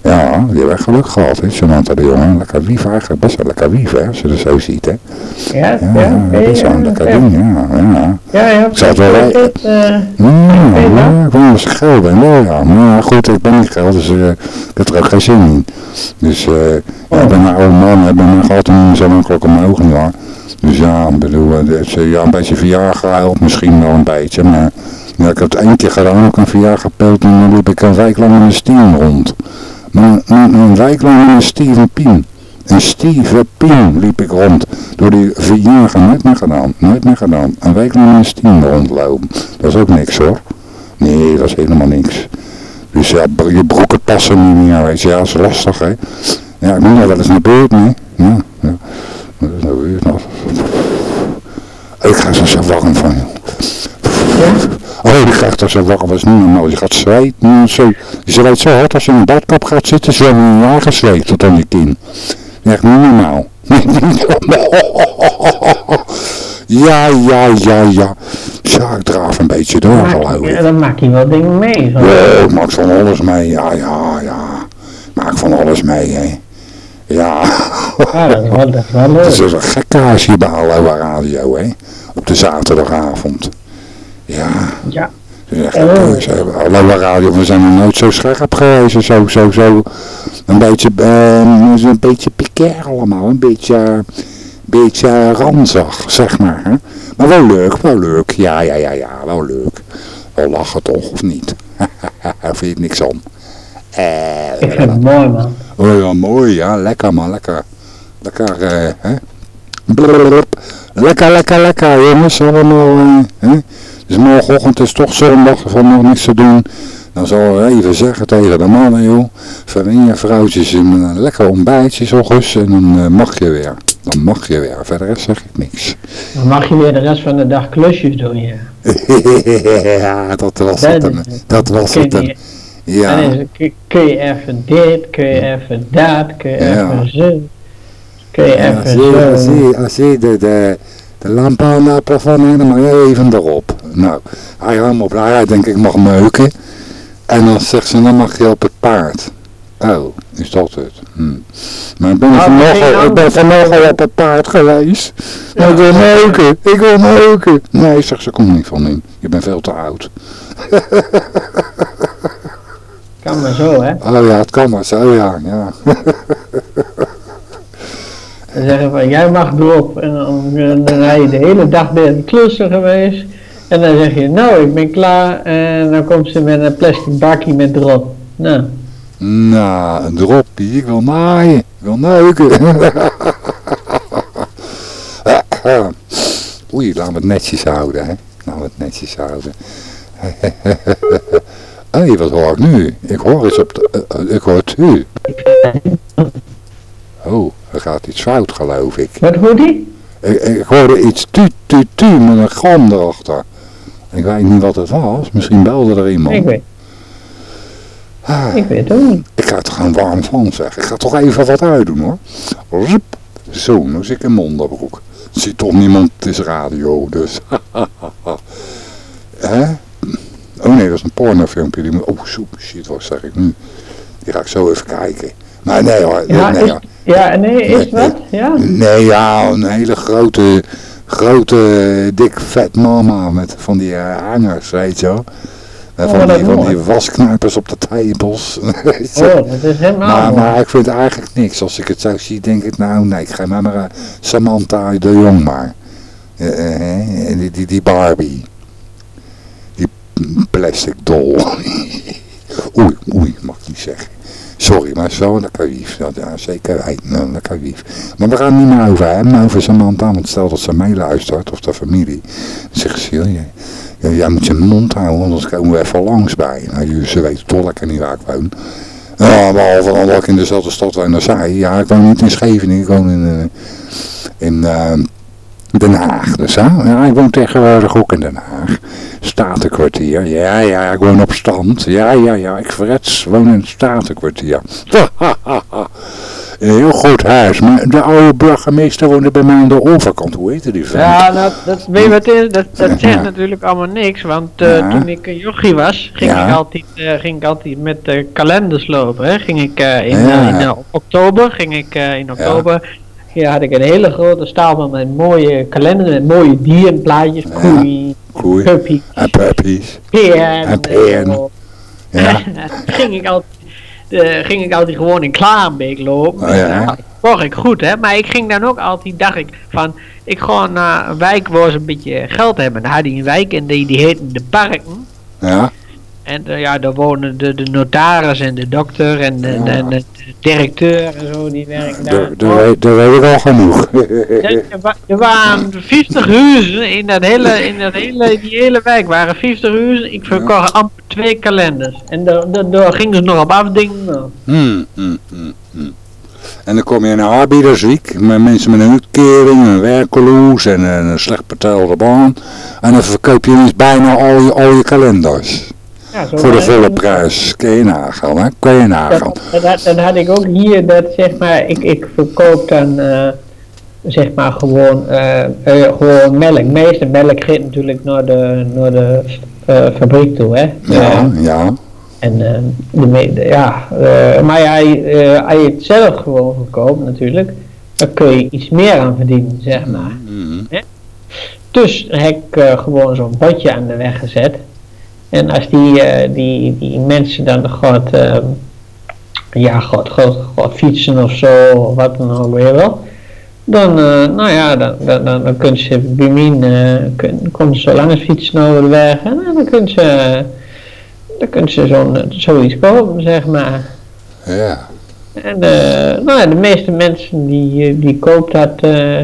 ja, die echt geluk gehad, hè. Samantha de jongen. Lekker wief eigenlijk, best wel lekker wief, hè, als je er zo ziet, hè. Ja, Ja, ja, best wel een ja, lekker ja. ding, ja, ja. Ja, ja. zou het wel eh, Ja, ja, ik ben wel, ja. Maar goed, ik ben niet geld, dus eh, ik heb er ook geen zin in. Dus eh, ja, ik ben een oude man, ik ben mijn gehad en zo makkelijk omhoog niet hoor. Dus ja, ik bedoel, het ja, een beetje verjaar gehuild misschien wel een beetje, maar ja, ik heb het één keer gedaan, ook een verjaar gepeld en dan liep ik een wijk lang met een Steven rond. Maar een, een wijk lang met een Steven Pien. Een Steven Pien liep ik rond. Door die vier nooit meer gedaan. Nooit meer gedaan. Een met een Steven rondlopen. Dat is ook niks hoor. Nee, dat is helemaal niks. Dus ja, je broeken passen niet meer, weet je. Ja, dat is lastig hè. Ja, ik moet nog wel eens naar beurt, nee. Ja, ja. Dat is nou weer nog. Ik ga zo warm van, joh. Oh, die krijgt er zo warm, dat is niet normaal. Je gaat zweten, zo. Je zweet zo hard als je in een badkap gaat zitten, zwem je in je eigen zweet tot aan je kin. Echt niet normaal. Ja, ja, ja, ja. Ja, ik draaf een beetje door, geloof ja, ik. dan maak je wel dingen mee. Zo. Ja, ik maak van alles mee. Ja, ja, ja. Maak van alles mee, hè. Ja. Ja, dat is wel, dat is wel leuk. Het is een gekkaas hier bij Aloha Radio, hè. Op de zaterdagavond. Ja. Ja. Echt een keuze. Aloha Radio, we zijn nog nooit zo scherp geweest. Zo, zo, zo. Een beetje, eh, een beetje piquer allemaal. Een beetje, beetje ranzig, zeg maar. Hè? Maar wel leuk, wel leuk. Ja, ja, ja, ja, wel leuk. Wel lachen toch, of niet? vind je niks om? Ik vind het mooi, man. Oh ja, mooi, ja, lekker man, lekker. Lekker, eh, hè. Blablabla. Lekker, lekker, lekker, jongens, allemaal, eh, hè. Dus morgenochtend is toch zondag, er valt nog niks te doen. Dan zal ik even zeggen tegen de mannen, joh, van je vrouwtjes een lekker ontbijtje, ochtends, en dan eh, mag je weer. Dan mag je weer, verder zeg ik niks. Dan mag je weer de rest van de dag klusjes doen, ja. ja, dat was Dat het. dan. is- Dat was het. Ja. dan is kun- je even dit, kun je even dat, kun je Ja. even zo. Kun je Ja, even zie, je- zo. zie, je- zie je de, de, de lamp aan het plafond en dan mag je even erop. Nou, hij helemaal blij, hij denkt ik mag meuken. En dan zegt ze, dan mag je op het paard. Oh, is dat het? Hm. Maar ik ben, Nou, vanmorgen, ik ben vanmorgen op het paard geweest. Maar ik wil meuken, ik wil meuken. Nee, zegt ze, kom niet van in. Je bent veel te oud. Kan maar zo, hè. Oh ja, het kan maar zo, ja. ja. Dan zeggen van, jij mag erop. En dan, dan ben je de hele dag bij het klussen geweest. En dan zeg je, nou, ik ben klaar. En dan komt ze met een plastic bakje met erop. Nou, Nou, een droppie, ik wil naaien, ik wil neuken. Oei, laten we het netjes houden, hè. Laten we het netjes houden. Hé, wat hoor ik nu? Ik hoor iets op eh, eh, ik hoor tu. Oh, er gaat iets fout, geloof ik. wat hoort die? Ik, ik hoorde iets tu, tu, tu met een gram erachter. Ik weet niet wat het was. Misschien belde er iemand. Ik weet, Ah. ik weet het ook niet. Ik ga het er gewoon warm van zeggen. Ik ga toch even wat uitdoen hoor. Rup. Zo, nu zit ik in mijn onderbroek. Ziet toch niemand, het is radio, dus. Hè? Oh nee, dat is een pornofilmpje. Die. Oh, super shit, wat zeg ik nu? Die ga ik zo even kijken. Maar nee hoor, Ja, nee, is, hoor. ja, nee, is wat? Ja? Nee, ja, een hele grote, grote, dik vet mama met van die eh, hangers, weet je wel. En Oh, van, die, van die wasknijpers op de je. Oh, dat is helemaal Maar, mooi. maar ik vind eigenlijk niks. Als ik het zo zie, denk ik, nou nee, ik ga maar maar eh, Samantha de Jong maar. Eh, eh, eh, die, die, die Barbie. Die plastic dol. oei, oei, mag ik niet zeggen. Sorry, maar zo lekker lief. Dat, ja, zeker weten, nou, lief. Maar we gaan niet meer over hem, maar over Samantha. Want stel dat ze meeluistert, of de familie. Dan zegt ze, jij moet je mond houden, anders komen we even langs bij. Nou, ze weten toch lekker niet waar ik woon. Ja, behalve dan dat ik in dezelfde stad woon als zij. Ja, ik woon niet in Scheveningen, ik woon in, eh, in eh, Den Haag. Dus hè? ja, ik woon tegenwoordig ook in Den Haag. Statenkwartier, ja, ja, ik woon op stand. Ja, ja, ja, ik frets, woon in het Statenkwartier. Een heel goed huis, maar de oude burgemeester woonde bij mij aan de overkant. Hoe heette die vent? Ja, dat, dat, weet wat is? Dat, dat Ja. zegt natuurlijk allemaal niks, want eh, Ja. toen ik een jochie was, ging, Ja. ik, altijd, eh, ging ik altijd met eh, kalenders lopen. Hè. Ging ik in, in oktober, ging ik in oktober, hier had ik een hele grote stapel met mooie kalenders, met mooie dierenplaatjes, koeien, Koei. En puppies. En peer. Ja. ging ik altijd, ging ik altijd gewoon in Klaarbeek lopen. Oh, ja. Kocht ik goed, hè. Maar ik ging dan ook altijd, dacht ik, van... Ik ga naar een wijk waar ze een beetje geld hebben. Dan had hij een wijk en die, die heette De Parken. Ja. En eh, ja, daar wonen de, de notaris en de dokter en de, Ja. de, de directeur en zo, die werken daar. Daar, weet- ik al genoeg. Er, wa- waren 50 huizen in dat hele, in dat hele, die hele wijk waren 50 huizen. Ik verkocht amper twee kalenders. En daar, gingen ze nog op afdingen. Hmm, hmm, hmm. En dan kom je in een arbeiderswiek met mensen met een uitkering, een werkeloos en een slecht betaalde baan. En dan verkoop je bijna al je, al je kalenders. Ja, Voor de volle prijs. Kun je nagaan, hè? Kun je nagaan. Dat, dat, had- dat had ik ook hier, dat zeg maar, ik, ik verkoop dan eh, zeg maar gewoon, eh, eh, gewoon melk. Meeste melk gaat natuurlijk naar de, naar de eh, fabriek toe, hè. Ja, ja. en eh, de, ja, eh, maar ja, eh, als je het zelf gewoon verkoopt natuurlijk, dan kun je iets meer aan verdienen, zeg maar. Mhm. Dus heb ik eh, gewoon zo'n bordje aan de weg gezet. En als die, eh, die, die mensen dan gaat, eh, ja, gaat, gaat, gaat fietsen of zo, of wat dan ook weer wel. Dan, eh, nou ja, dan, dan, dan, dan kunnen ze bij mij, eh, kun, komen ze zo langs fietsen over de weg. En dan kunnen ze, dan kunnen ze zo'n zoiets kopen, zeg maar. Ja. En uh, nou, de meeste mensen die, die koopt dat uh,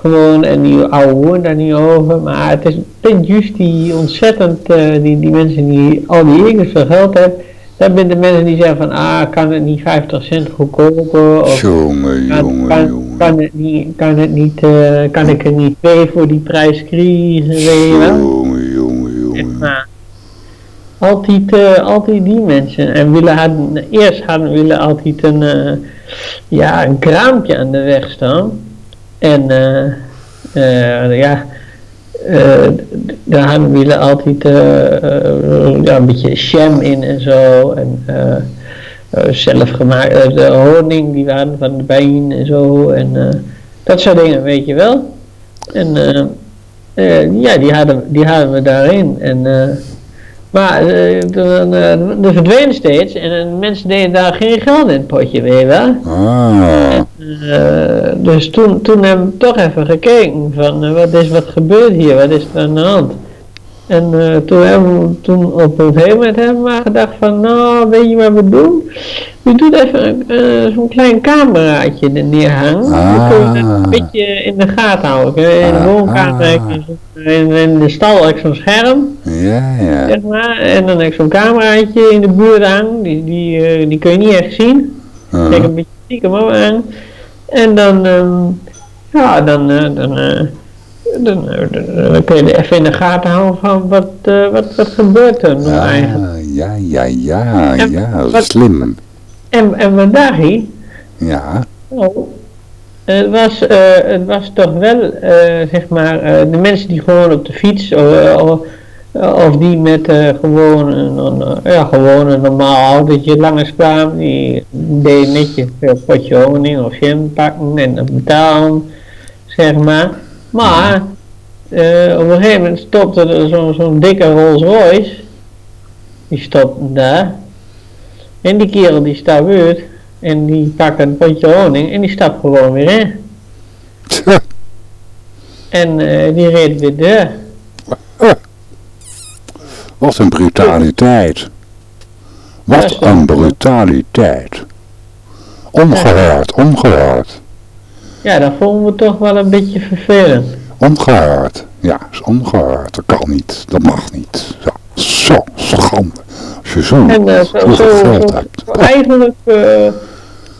gewoon en die ouwe daar niet over. Maar het is, het juist die ontzettend, uh, die, die mensen die al die egels veel geld hebben. Dat zijn de mensen die zeggen van, ah, kan het niet 50 cent goedkoper? Of jongen, kan, jongen, kan, jongen. Kan, het niet, kan, het niet, uh, kan ik er niet twee voor die prijs krijgen, weet je wel? Jongen, jongen. Altijd, uh, altijd die mensen. En willen hadden, eerst hadden willen altijd een, ja, een kraampje aan de weg staan. En ja, daar hadden willen altijd ja, een beetje sham in en zo. En zelf gemaakt, de honing die waren van de bijen en zo. En dat soort dingen, weet je wel. En ja, die hadden, die hadden we daarin. En maar er verdween steeds en uh, mensen deden daar geen geld in het potje, je wel. Ah. En, uh, dus toen, toen hebben we toch even gekeken van wat is wat gebeurt hier, wat is er aan de hand. En toen hebben we toen op een gegeven moment hebben we gedacht van nou weet je wat we doen? We doen even zo'n klein cameraatje er neerhangen. Ah. Dan kun je dat een beetje in de gaten houden. In de woonkamer in, in de stal heb ik zo'n scherm. Ja, ja. Zeg maar. En dan heb ik zo'n cameraatje in de buurt aan. Die, die, uh, die kun je niet echt zien. Uh Kijk een beetje stiekem aan. En dan, um, ja, dan, dan, dan, dan, kun je even in de gaten houden van wat, wat, wat gebeurt er nou ja, eigenlijk. Ja, ja, ja, En ja, wat- slim. En, en wat dacht? Ja, Oh, het was, eh, het was toch wel, eh, zeg maar, eh, de mensen die gewoon op de fiets of, of, die met eh, gewoon, een, ja, gewoon een normaal autootje langs kwamen, die deden netjes een potje honing of jam pakken en betalen, zeg maar. Maar eh, op een gegeven moment stopte er zo'n dikke Rolls Royce, die stopte daar. En die kerel die staat uit en die pakt een potje honing en die stapt gewoon weer in. En eh, die reed weer deur. wat een brutaliteit. Wat een brutaliteit. Ongehoord, ongehoord. Ja, dat vonden we toch wel een beetje vervelend. Ongehoord. Ja, is ongehoord. Dat kan niet. Dat mag niet. Zo, zo schande. Als je zo, En eh, zo, hebt. eigenlijk, eh,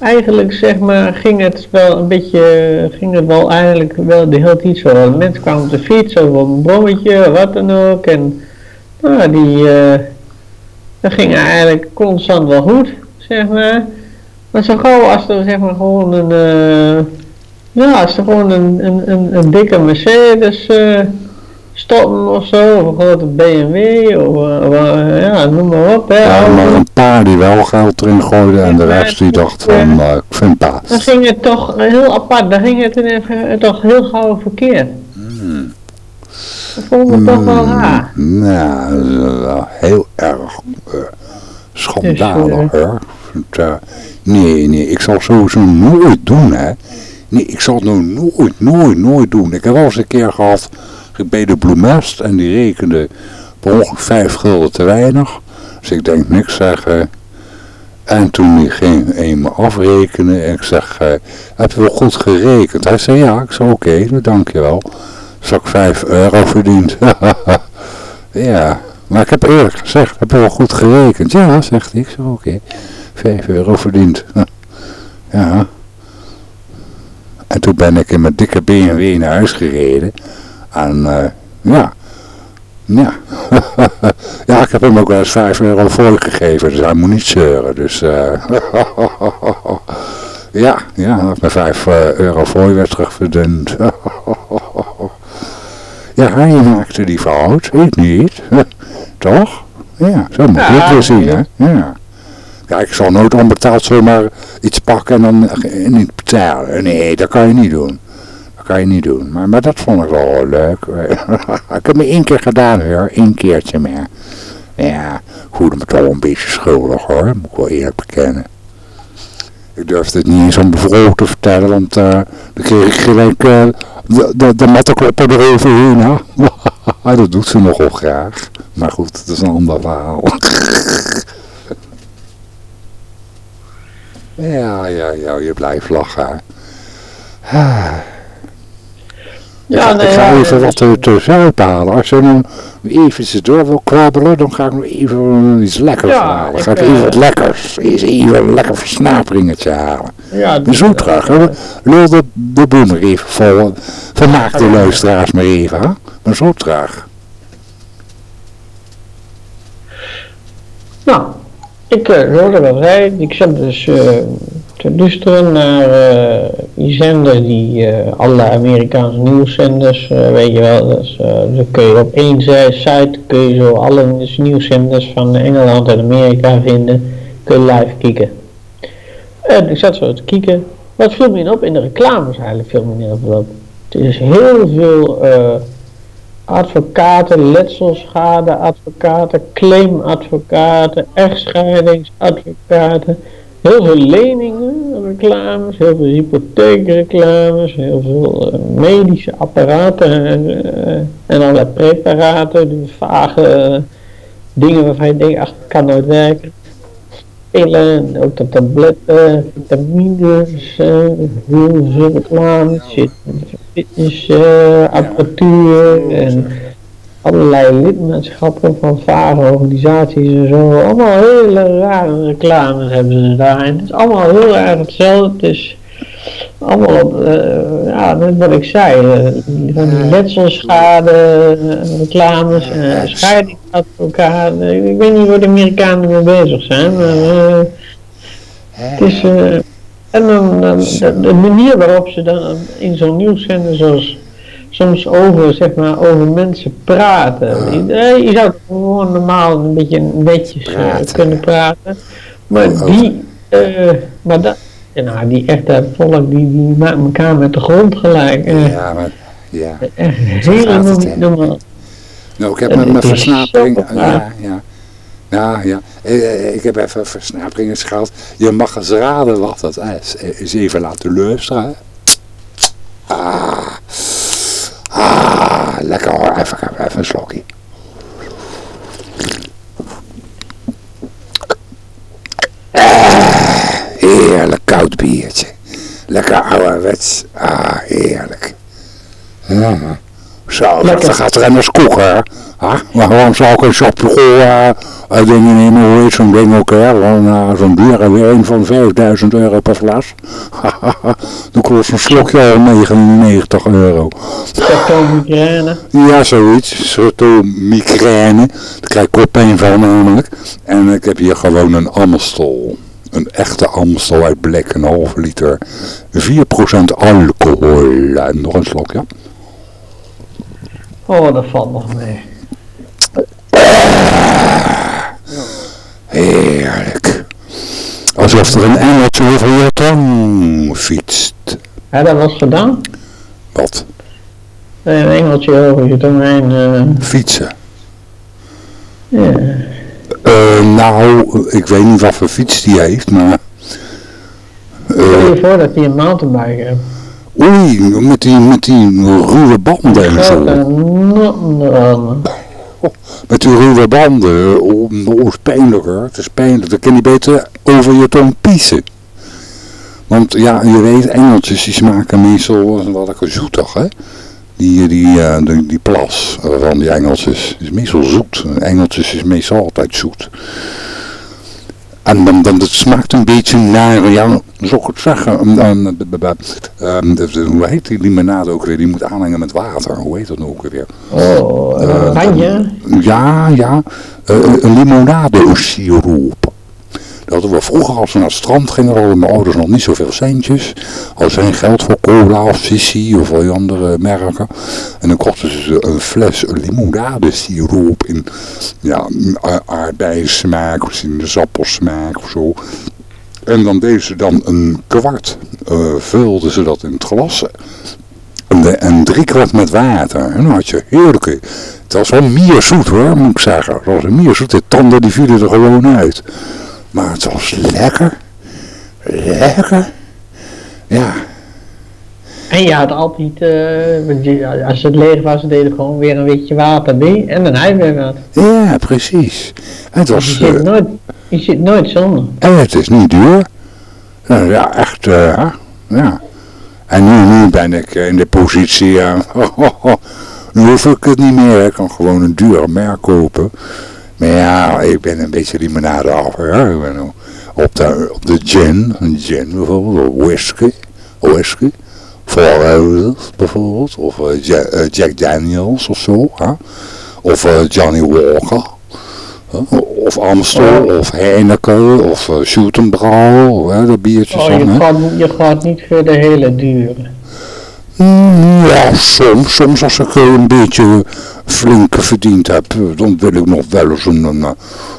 eigenlijk zeg maar ging het wel een beetje, ging het wel eigenlijk wel de hele tijd zo. Mensen kwamen op de fiets of op een brommetje, wat dan ook. En nou, die, eh, dat ging eigenlijk constant wel goed, zeg maar. Maar zo gauw als er zeg maar gewoon een, ja, als er gewoon een, een, een, een dikke Mercedes eh, stoppen of zo, of een grote BMW, of eh, ja, noem maar op. Hè, Ja, maar een paar die wel geld erin gooiden en de rest die dacht van, eh, ik vind Dan dat. ging het toch heel apart, dan ging het in- toch heel gauw verkeerd. Hmm. Dat vond ik toch wel raar. Nou, dat is wel heel erg eh, schandalig Dus, hoor. Eh, nee, nee, ik zal sowieso nooit doen hè. Nee, ik zal het nou nooit, nooit, nooit doen. Ik heb wel eens een keer gehad, bij de Bloemest en die rekende per ongeveer vijf gulden te weinig. Dus ik denk niks zeggen. En toen ging een me afrekenen en ik zeg, eh, heb je wel goed gerekend? Hij zei ja, ik zei oké, okay, dankjewel. Dus ik 5 euro verdiend. ja, maar ik heb eerlijk gezegd, heb je wel goed gerekend? Ja, zegt hij. Ik zeg oké, 5 euro verdiend. ja. En toen ben ik in mijn dikke BMW naar huis gereden. En eh, ja, ja. ja, ik heb hem ook wel eens 5 euro voor gegeven, dus hij moet niet zeuren. Dus eh ja, ja, dat mijn 5 euro voor werd terugverdiend. ja, hij maakte die fout, ik niet. Toch? Ja, zo moet je Ja, het weer zien, hè? Ja. Ja, ik zal nooit onbetaald zomaar iets pakken en dan niet betalen. Nee, dat kan je niet doen. Dat kan je niet doen. Maar, maar dat vond ik wel leuk. ik heb me één keer gedaan hoor. Één keertje meer. Ja, voelde me toch wel een beetje schuldig hoor. Moet ik wel eerlijk bekennen. Ik durfde het niet eens aan te vertellen. Want eh, dan kreeg ik gelijk eh, de, de, de eroverheen. Dat doet ze nogal graag. Maar goed, dat is een ander verhaal. ja, ja, ja, je blijft lachen. Ah. Ja, ik, nee, ik ga even wat te, te halen. Als je dan eventjes door wil krabbelen, dan ga ik nog even iets lekkers halen. ga ik eh, even wat lekkers. Even een lekker versnaperingetje halen. Ja, zo terug. hè. Lul de, de boel maar even vol. Vermaak de luisteraars maar even. Hè? Maar zo terug. Nou, ik uh, hoorde zei. Ik zat dus uh, te luisteren naar uh, die zenders, die alle Amerikaanse nieuwszenders, weet je wel. Dus, kun je op één site kun je zo alle nieuwszenders van Engeland en Amerika vinden. Kun je live kijken. En ik zat zo te kijken. Wat viel me in op? In de reclames eigenlijk viel me in op. Het is heel veel advocaten, letselschadeadvocaten, claimadvocaten, echtscheidingsadvocaten, heel veel leningen, reclames, heel veel hypotheekreclames, heel veel uh, medische apparaten uh, en allerlei preparaten, die vage uh, dingen waarvan je denkt, ach, kan nooit werken. Pillen, ook de tabletten, vitamines, heel veel reclames, zit fitnessapparatuur en allerlei lidmaatschappen van vage organisaties en zo. Allemaal hele rare reclames hebben ze daar. En het is allemaal heel erg hetzelfde. Allemaal op, uh, ja, net wat ik zei, uh, van die letselschade reclames, uh, scheidingsadvocaten. Ik weet niet waar de Amerikanen mee bezig zijn, maar het is... En dan, de, de, manier waarop ze dan in zo'n nieuwszender zoals soms over, zeg maar, over mensen praten. Je, je zou gewoon normaal een beetje netjes praten. kunnen praten. Maar die, maar dat, nou, die echte volk, die, die maakt elkaar met de grond gelijk. Uh, ja, maar, ja. Echt helemaal niet normaal. Nou, ik heb met mijn versnapering, ja, ja. Ja, ja. Ik heb even versnaperingen gehad. Je mag eens raden wat dat is. Eens even laten luisteren. Ah. Ah, lekker hoor. Even, even een slokje. Ah, heerlijk koud biertje. Lekker ouderwets. Ah, heerlijk. Ja. Zo, dan gaat er een skoeger. Ah, maar waarom zou ik een shopje uh, dingen nemen, hoe heet zo'n ding ook hè? Uh, zo'n bier weer een van 5000 euro per fles. Dan kost een slokje al 99 euro. Migraine. Ja, zoiets. migraine. Daar krijg ik koppijn van namelijk. En ik heb hier gewoon een Amstel. Een echte Amstel uit blik, een halve liter. 4% alcohol. En nog een slokje. Oh, dat valt nog mee. Heerlijk. Alsof er een engeltje over je tong fietst. Ja, dat was gedaan. Wat? Een engeltje over je tong heen. Uh... Fietsen. Ja. Uh, nou, ik weet niet wat voor fiets die heeft, maar... Uh, Stel je voor dat hij een mountainbike heeft. Oei, met die, met die ruwe banden en zo. Met die ruwe banden, oh, oh, is pijnlijker. Het is pijnlijk. Dan kan je beter over je tong piezen. Want ja, je weet, engeltjes die smaken meestal wat ik zoetig, hè. Die, die, die, die plas van die engeltjes is meestal zoet. Engeltjes is meestal altijd zoet. En dan, dan het smaakt een beetje naar, ja, zou ik het zeggen, um, um, hoe heet die limonade ook weer? Die moet aanhangen met water. Hoe heet dat nou ook weer? Oh? Uh, ja, ja. Een limonade siroop. Dat we vroeger als we naar het strand gingen, hadden mijn ouders nog niet zoveel centjes. Hadden ze geen geld voor cola of sissi of al die andere merken. En dan kochten ze een fles limonade siroop in ja, aardbeismaak of sinaasappelsmaak of zo. En dan deden ze dan een kwart, uh, vulden ze dat in het glas. En, de, en drie kwart met water. En dan had je heerlijke... Het was wel mierzoet hoor, moet ik zeggen. Het was een mierzoet. De tanden die vielen er gewoon uit. Maar het was lekker. Lekker. Ja. En je had altijd, uh, als het leeg was, deden gewoon weer een beetje water bij en dan hij weer wat. Ja, precies. Het was, je, zit uh, nooit, je zit nooit zonder. En het is niet duur. Nou, ja, echt, uh, ja. En nu, nu ben ik in de positie, nu hoef ik het niet meer. Ik kan gewoon een duur merk kopen. Maar ja, ik ben een beetje limonade af. Ja. Ik ben op de, op de gin, een gin bijvoorbeeld, of whisky, whisky. Four Roses bijvoorbeeld, of uh, Jack, uh, Jack, Daniels of zo, hè? of uh, Johnny Walker, of Amstel, of Heineken, of uh, hè, de biertjes oh, je, gaat, je gaat niet voor de hele dure. Ja, soms, soms als ik een beetje flink verdiend heb, dan wil ik nog wel eens een, een,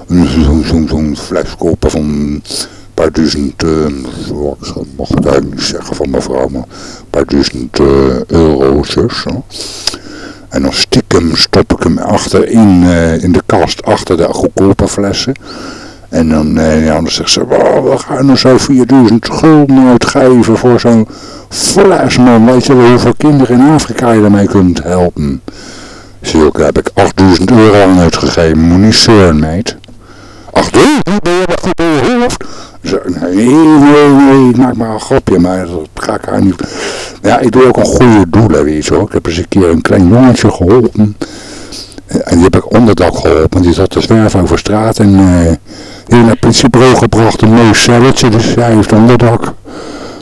een, zo'n zo fles kopen van paar duizend, uh, ik mag eigenlijk niet zeggen van mevrouw, maar een paar duizend uh. En dan stiekem stop ik hem achterin in de kast, achter de goedkope flessen. En dan, uh, ja, dan zegt ze, oh, we gaan er zo 4000 gulden uitgeven voor zo'n fles, man. Weet je wel hoeveel kinderen in Afrika je ermee kunt helpen? Daar heb ik 8000 euro aan uitgegeven. Moet niet zeuren, meid. 8000? Ben je dat goed in hoofd? Nee, nee, nee, ik maak maar een grapje, maar dat ga ik haar niet... Ja, ik doe ook een goede doelen, weet je wel. Ik heb eens een keer een klein jongetje geholpen. En die heb ik onderdak geholpen. Die zat te zwerven over straat en uh, naar het gebracht. Een mooi celletje, dus hij heeft onderdak.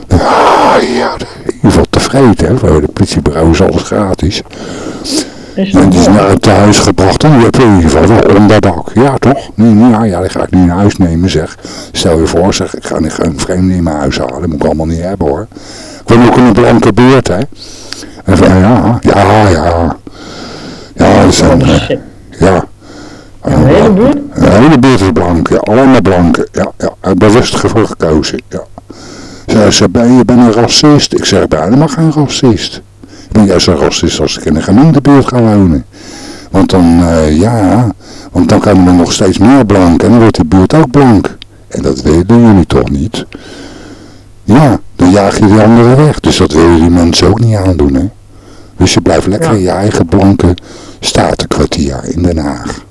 Ah, ja, je valt tevreden, hè. Voor de politiebureau is alles gratis. En die is naar het huis gebracht en die heb je in ieder geval wel onderdak. Ja, toch? Nee, nee, ja, ja, die ga ik nu naar huis nemen, zeg. Stel je voor, zeg, ik ga niet een vreemde in mijn huis halen. Dat moet ik allemaal niet hebben, hoor. Ik wil ook in een blanke beurt, hè. En van, ja, ja, ja. Ja, dat zijn, uh, ja. Een hele buurt? Hele buurt is blank, ja. Allemaal blanke, ja. ja. Bewust ervoor gekozen, ja. Ze zei, ben je bent een racist? Ik zeg, ben helemaal geen racist. Ik ben juist een racist als ik in een gemeentebuurt ga wonen. Want dan, uh, ja, want dan komen er nog steeds meer blank en dan wordt die buurt ook blank. En dat weten jullie toch niet? Ja, dan jaag je die anderen weg. Dus dat willen die mensen ook niet aandoen, hè. Dus je blijft lekker ja. in je eigen blanke statenkwartier in Den Haag.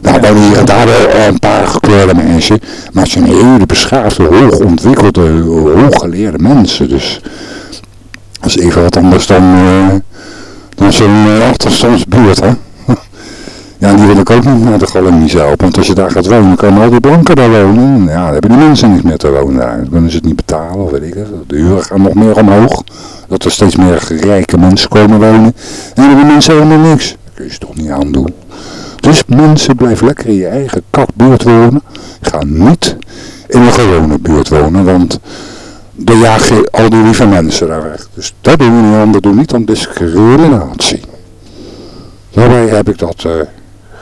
Nou, wonen hier en daar een paar gekleurde mensen, maar het zijn hele beschaafde, hoogontwikkelde, hooggeleerde mensen. Dus dat is even wat anders dan, uh, dan zo'n uh, achterstandsbuurt, hè. Ja, die wil ik ook niet naar de kolonie zelf. Want als je daar gaat wonen, komen al die blanken daar wonen. Ja, dan hebben die mensen niet meer te wonen daar. Dan kunnen ze het niet betalen, of weet ik het. De huren gaan nog meer omhoog. Dat er steeds meer rijke mensen komen wonen. En dan hebben mensen helemaal niks. Dat kun je ze toch niet aandoen. Dus mensen, blijf lekker in je eigen kakbuurt wonen. Ga niet in een gewone buurt wonen, want dan jaag je al die lieve mensen daar weg. Dus dat doen we niet aan, dat doen we niet aan discriminatie. Daarbij heb ik dat uh,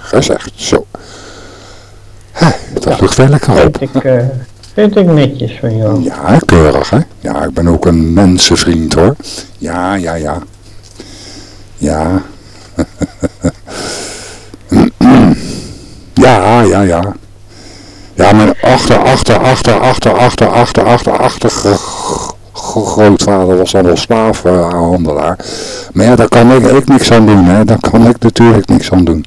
gezegd, zo. Dat lucht wel lekker op. Vind ik, uh, vind ik netjes van jou. Ja, keurig hè. Ja, ik ben ook een mensenvriend hoor. Ja, ja, ja. Ja. ja, ja, ja. Ja, mijn achter, achter, achter, achter, achter, achter, achter, achter grootvader was dan wel slaafhandelaar. Maar ja, daar kan ik, ik niks aan doen, hè. Daar kan ik natuurlijk niks aan doen.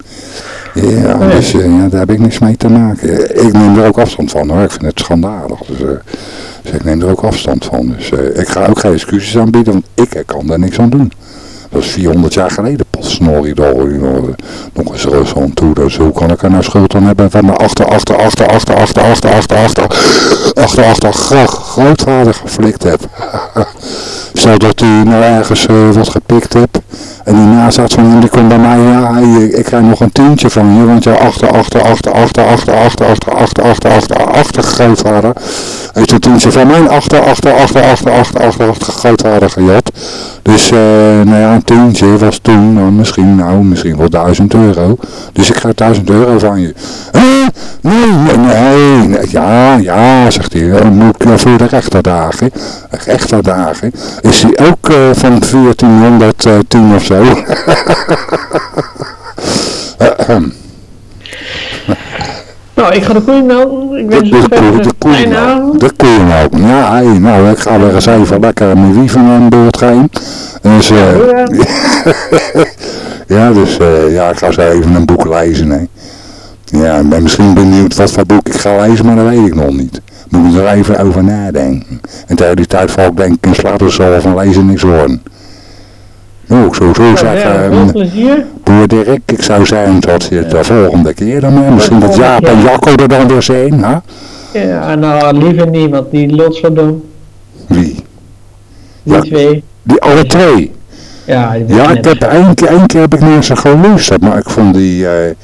Ja, dus ja, daar heb ik niks mee te maken. Ik neem er ook afstand van hoor, ik vind het schandalig. Dus, uh, dus ik neem er ook afstand van. Dus uh, ik ga ook geen excuses aanbieden, want ik kan daar niks aan doen. Dat is 400 jaar geleden pas Snorridol. Nog eens rust aan toe. Dus hoe kan ik er nou schuld aan hebben van mijn achter, achter, achter, achter, achter, achter, achter, achter, achter, achter, grootvader geflikt heb. Stel dat hij nou ergens uh, wat gepikt hebt. En die nazaat van die komt bij mij, ja, ik krijg nog een tientje van je, want jouw achter, achter, achter, achter, achter, achter, achter, achter, achter, achter, achter, grootvader heeft een tientje van mijn achter, achter, achter, achter, achter, achter, achter, grootvader gejat. Dus, uh, nou ja, een tientje was toen, nou, misschien, nou, misschien wel duizend euro. Dus ik krijg duizend euro van je. Eh, nee, nee, nee, ja, ja, zegt hij, dan moet ik voor de rechterdagen, rechterdagen, is hij ook uh, van 1410 of zo. Nou, ik ga de koeien melden. Ik wens koe- een de fijne avond. De koeien ook. Ja, hey, nou, ik ga weer eens even lekker mijn wieven aan boord gaan. Dus, eh, Ja, ja, dus eh, ja, ik ga zo even een boek lezen. Hè. Ja, ik ben misschien benieuwd wat voor boek ik ga lezen, maar dat weet ik nog niet. Moet ik er even over nadenken. En tegen die tijd val ik denk ik in slaap, dus zal van lezen niks worden. Nou, ik zou zo ja, zeggen, veel eh, plezier. Boer Dirk, ik zou zeggen dat je het de volgende keer dan misschien dat Jaap en Jacco er dan weer zijn, hè? Ja, nou, liever niet, want die loopt zo dom. Wie? Die Ja. twee. Die alle twee. Ja, Ja, ik heb zo. één keer, heb ik naar ze geluisterd, maar ik vond die eh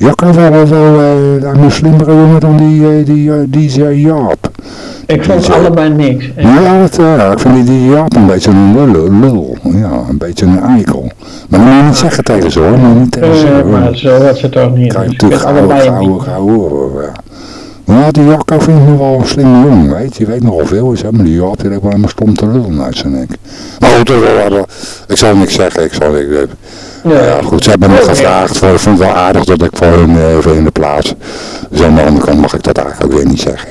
Jacco wel wel, wel eh, een slimmere jongen dan die, eh, die, eh, die eh, Jaap. Ik vond die- allebei niks. Ja, dat, eh, ik vind die, die Jaap een beetje een lul, lul. Ja, een beetje een eikel. Maar dat moet je niet zeggen tegen ze hoor, je niet tegen ze zeggen. maar zo ze toch niet. Krijg je ik natuurlijk horen. Ja. Nou, die Jacco vind ik nog wel een slimme jongen, weet je. Die weet nogal veel, is, hè. maar die Jaap die heeft wel helemaal stom te lullen uit zijn nek. Maar goed, ik zal niks zeggen, ik zal niks... Ja, ja, goed, ze hebben me Ja, gevraagd, voor, ik vond het wel aardig dat ik voor hun eh, even in de plaats. Dus aan de andere kant mag ik dat eigenlijk ook weer niet zeggen.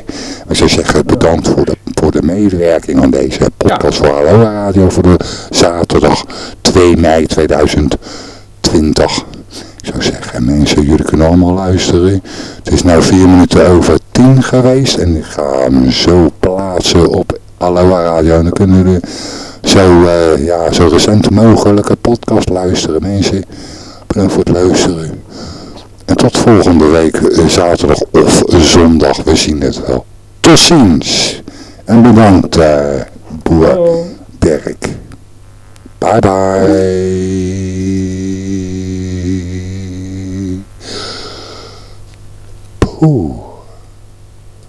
Maar ze zeggen bedankt voor de, voor de medewerking aan deze podcast voor Aloha Radio voor de zaterdag 2 mei 2020. Ik zou zeggen, mensen, jullie kunnen allemaal luisteren. Het is nu vier minuten over tien geweest en ik ga hem zo plaatsen op Aloha Radio. En dan kunnen jullie zo, eh, ja, zo recent mogelijk een podcast luisteren. Mensen, bedankt voor het luisteren. En tot volgende week, eh, zaterdag of zondag. We zien het wel. Tot ziens. En bedankt, uh, Boer Dirk. Bye bye.